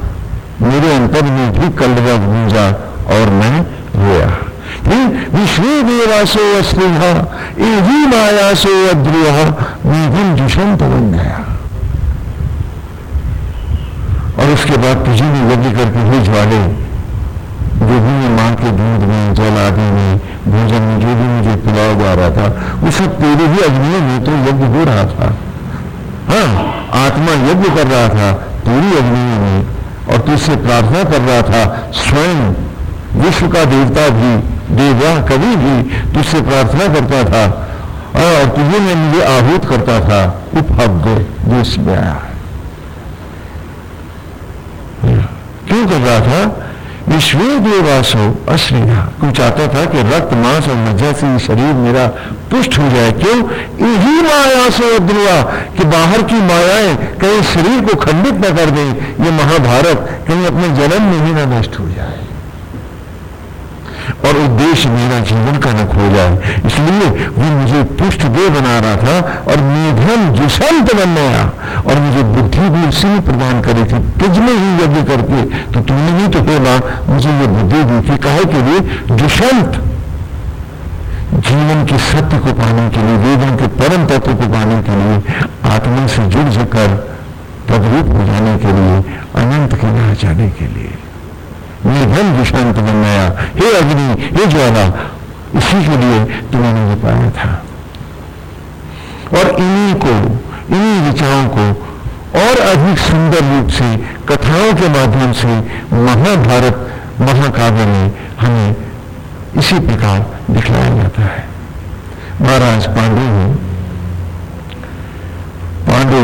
मेरे अंतर में भी कलरव गूंजा और मैं रोया। फिर विश्व देवासो अस्त्रिहा एही मायासो अद्रुह मेघम जुषंत बन गया। और उसके बाद तुझे भी यज्ञ करके हुए ज्वाले, जो भी मैं माँ के दूध में, जल आदि में, भोजन में, जो भी मुझे पिलाया जा रहा था, वो सब तेरे ही अग्नि में तो यज्ञ हो रहा था। हाँ आत्मा यज्ञ कर रहा था तेरी अग्नि में, और तुझसे प्रार्थना कर रहा था, स्वयं विश्व का देवता भी देवा कभी भी तुझसे प्रार्थना करता था, और तुझे में मुझे आहूत करता था उपहव्य जो इसमें आया। क्यों कर रहा था? विश्व देवासो अश्रिया तू चाहता था कि रक्त, मांस और मज्जा से शरीर मेरा पुष्ट हो जाए? क्यों? यही माया से अद्रुआ कि बाहर की मायाएँ कहीं शरीर को खंडित न कर दें। ये महाभारत कहीं अपने जन्म में ही ना नष्ट हो जाए। और उद्देश्य मेरा जीवन का न खो जाए। इसलिए वो मुझे पुष्ट दे बना रहा था और मेघम जुसंत बन गया। और मुझे बुद्धि भी उसी ने प्रदान करी थी। तुझ में ही यज्ञ करके तो तुमने ही तो बोला, मुझे ये बुद्धि दी थी, कहे के लिए जुसंत जीवन के सत्य को पाने के लिए वेदन के परम तत्व को पाने के लिए, आत्मा से जुड़ कर तद्रूप हो जाने के लिए, अनंत के यहाँ जाने के लिए। निर्धन विशांत बनाया हे अग्नि, हे ज्वाला, इसी के लिए तुमने ये पाया था। और इन्हीं को, इन्हीं विचारों को और अधिक सुंदर रूप से, कथाओं के माध्यम से महाभारत, महाकाव्य में हमें इसी प्रकार दिखलाया जाता है। महाराज पांडु पांडु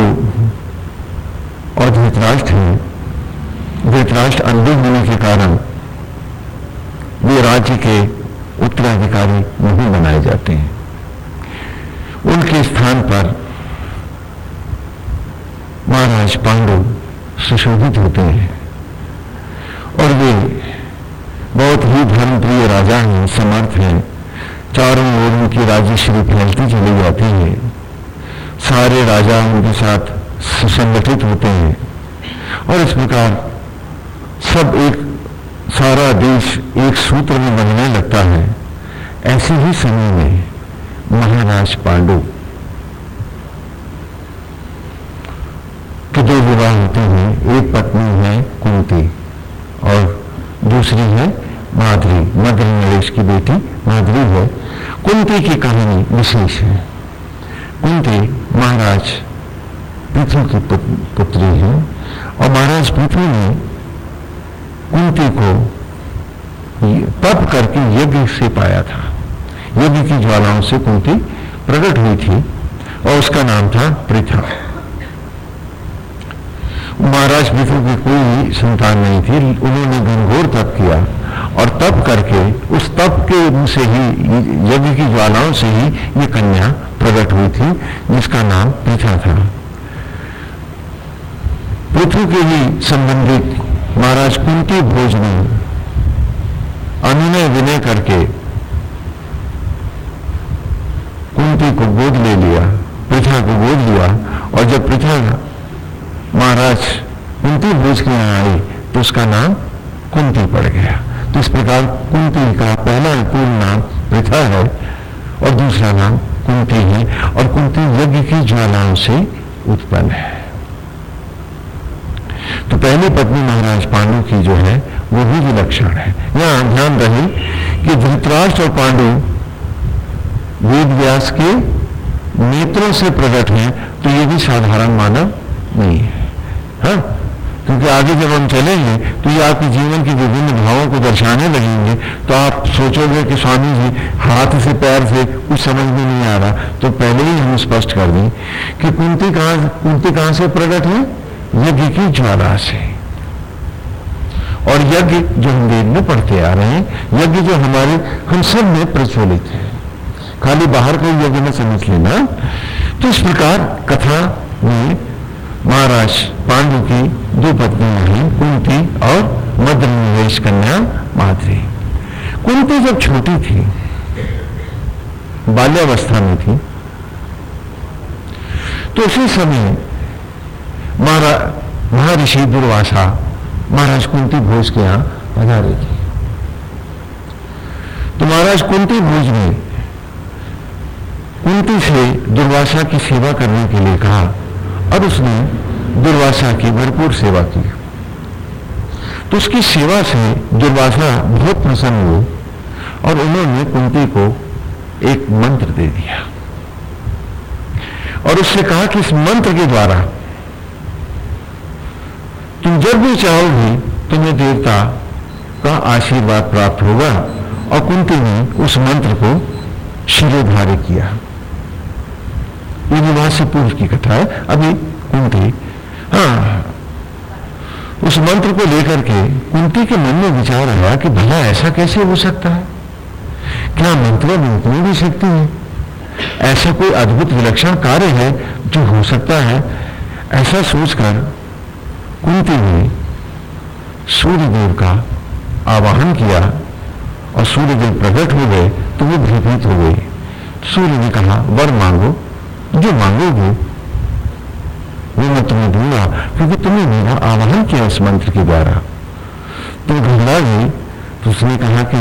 और धृतराष्ट्र हैं। धृतराष्ट्र अंधे होने के कारण वे राज्य के उत्तराधिकारी नहीं बनाए जाते हैं। उनके स्थान पर महाराज पांडु सुशोभित होते हैं। और वे बहुत ही धर्मप्रिय राजा हैं, समर्थ हैं। चारों ओर उनकी राज्यश्री फैलती चली जाती है। सारे राजा उनके साथ सुसंगठित होते हैं। और इस प्रकार सब एक, सारा देश एक सूत्र में बनने लगता है। ऐसे ही समय में महाराज पांडु दो विवाह होते हैं, एक पत्नी है कुंती और दूसरी है माधुरी मध्य नरेश की बेटी माधुरी है। कुंती की कहानी विशेष है। कुंती महाराज पृथ्वी की पुत्री है और महाराज पृथ्वी ने कुंती को तप करके यज्ञ से पाया था। यज्ञ की ज्वालाओं से कुंती प्रकट हुई थी और उसका नाम था पृथा। महाराज पृथु की कोई संतान नहीं थी। उन्होंने घनघोर तप किया और तप करके उस तप के से ही, यज्ञ की ज्वालाओं से ही ये कन्या प्रकट हुई थी, जिसका नाम पृथा था। पृथु के ही संबंधित महाराज कुंती भोज ने अनुनय विनय करके कुंती को गोद ले लिया पृथा को गोद लिया और जब पृथा महाराज, कुंती भोज के यहाँ आई तो उसका नाम कुंती पड़ गया। तो इस प्रकार कुंती का पहला पूर्ण नाम पृथा है और दूसरा नाम कुंती है, और कुंती यज्ञ की ज्वालाओं से उत्पन्न है। तो पहली पत्नी महाराज पांडु की जो है, वो भी विलक्षण है। यहाँ ध्यान रहे कि धृतराष्ट्र और पांडु वेद व्यास के नेत्रों से प्रकट है तो ये भी साधारण मानव नहीं है। हा? क्योंकि आगे जब हम चलेंगे तो ये आपके जीवन के विभिन्न भावों को दर्शाने लगेंगे। तो आप सोचोगे कि स्वामी जी हाथ से, पैर से कुछ समझ में नहीं आ रहा। तो पहले ही हम स्पष्ट कर दें कि कुंती कहाँ कुंती कहाँ से प्रकट है यज्ञ की ज्वाला से। और यज्ञ जो हम वेद में पढ़ते आ रहे हैं, यज्ञ जो हमारे हम सब में प्रचलित है। खाली बाहर का यज्ञ में समझ लेना। तो इस प्रकार कथा में महाराज पांडु की दो पत्नियाँ हैं, कुंती और मध्य निवेश कन्या माधुरी कुंती जब छोटी थी, बाल्यावस्था में थी तो उसी समय महर्षि दुर्वासा महाराज कुंती भोज के यहाँ पधारे थे। तो महाराज कुंती भोज ने कुंती से दुर्वासा की सेवा करने के लिए कहा और उसने दुर्वासा की भरपूर सेवा की। तो उसकी सेवा से दुर्वासा बहुत प्रसन्न हुए और उन्होंने कुंती को एक मंत्र दे दिया। और उससे कहा कि इस मंत्र के द्वारा तुम जब भी चाहोगे, तुम्हें देवता का आशीर्वाद प्राप्त होगा। और कुंती ने उस मंत्र को शिरोधार्य किया। ये विवाह से पूर्व की कथा है, अभी कुंती हाँ उस मंत्र को लेकर के कुंती के मन में विचार आया कि भला ऐसा कैसे हो सकता है? क्या मंत्र में भी शक्ति है? ऐसा कोई अद्भुत विलक्षण कार्य है जो हो सकता है? ऐसा सोचकर कुंती ने सूर्यदेव का आवाहन किया और सूर्यदेव प्रकट हो गए तो वो भयभीत हो गई सूर्य ने कहा, वर मांगो जो मांगोगे, वो मैं तुम्हें दूँगा, क्योंकि तुमने मेरा आवाहन किया इस मंत्र के द्वारा। तुम घबरा गई तो उसने कहा कि,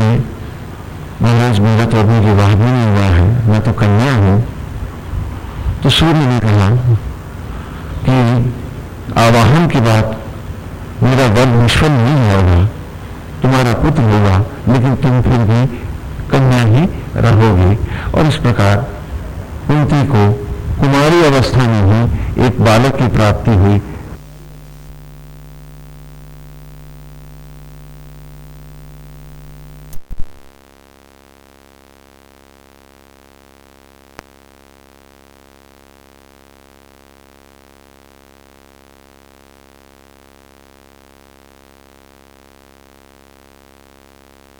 महाराज, मेरा तो अभी विवाह भी नहीं हुआ है, मैं तो कन्या हूँ। तो सूर्य ने कहा कि, आवाहन के बाद मेरा वर निष्फल नहीं होगा, तुम्हारा पुत्र होगा, लेकिन तुम फिर भी कन्या ही रहोगे। और इस प्रकार कुंती को कुमारी अवस्था में ही एक बालक की प्राप्ति हुई।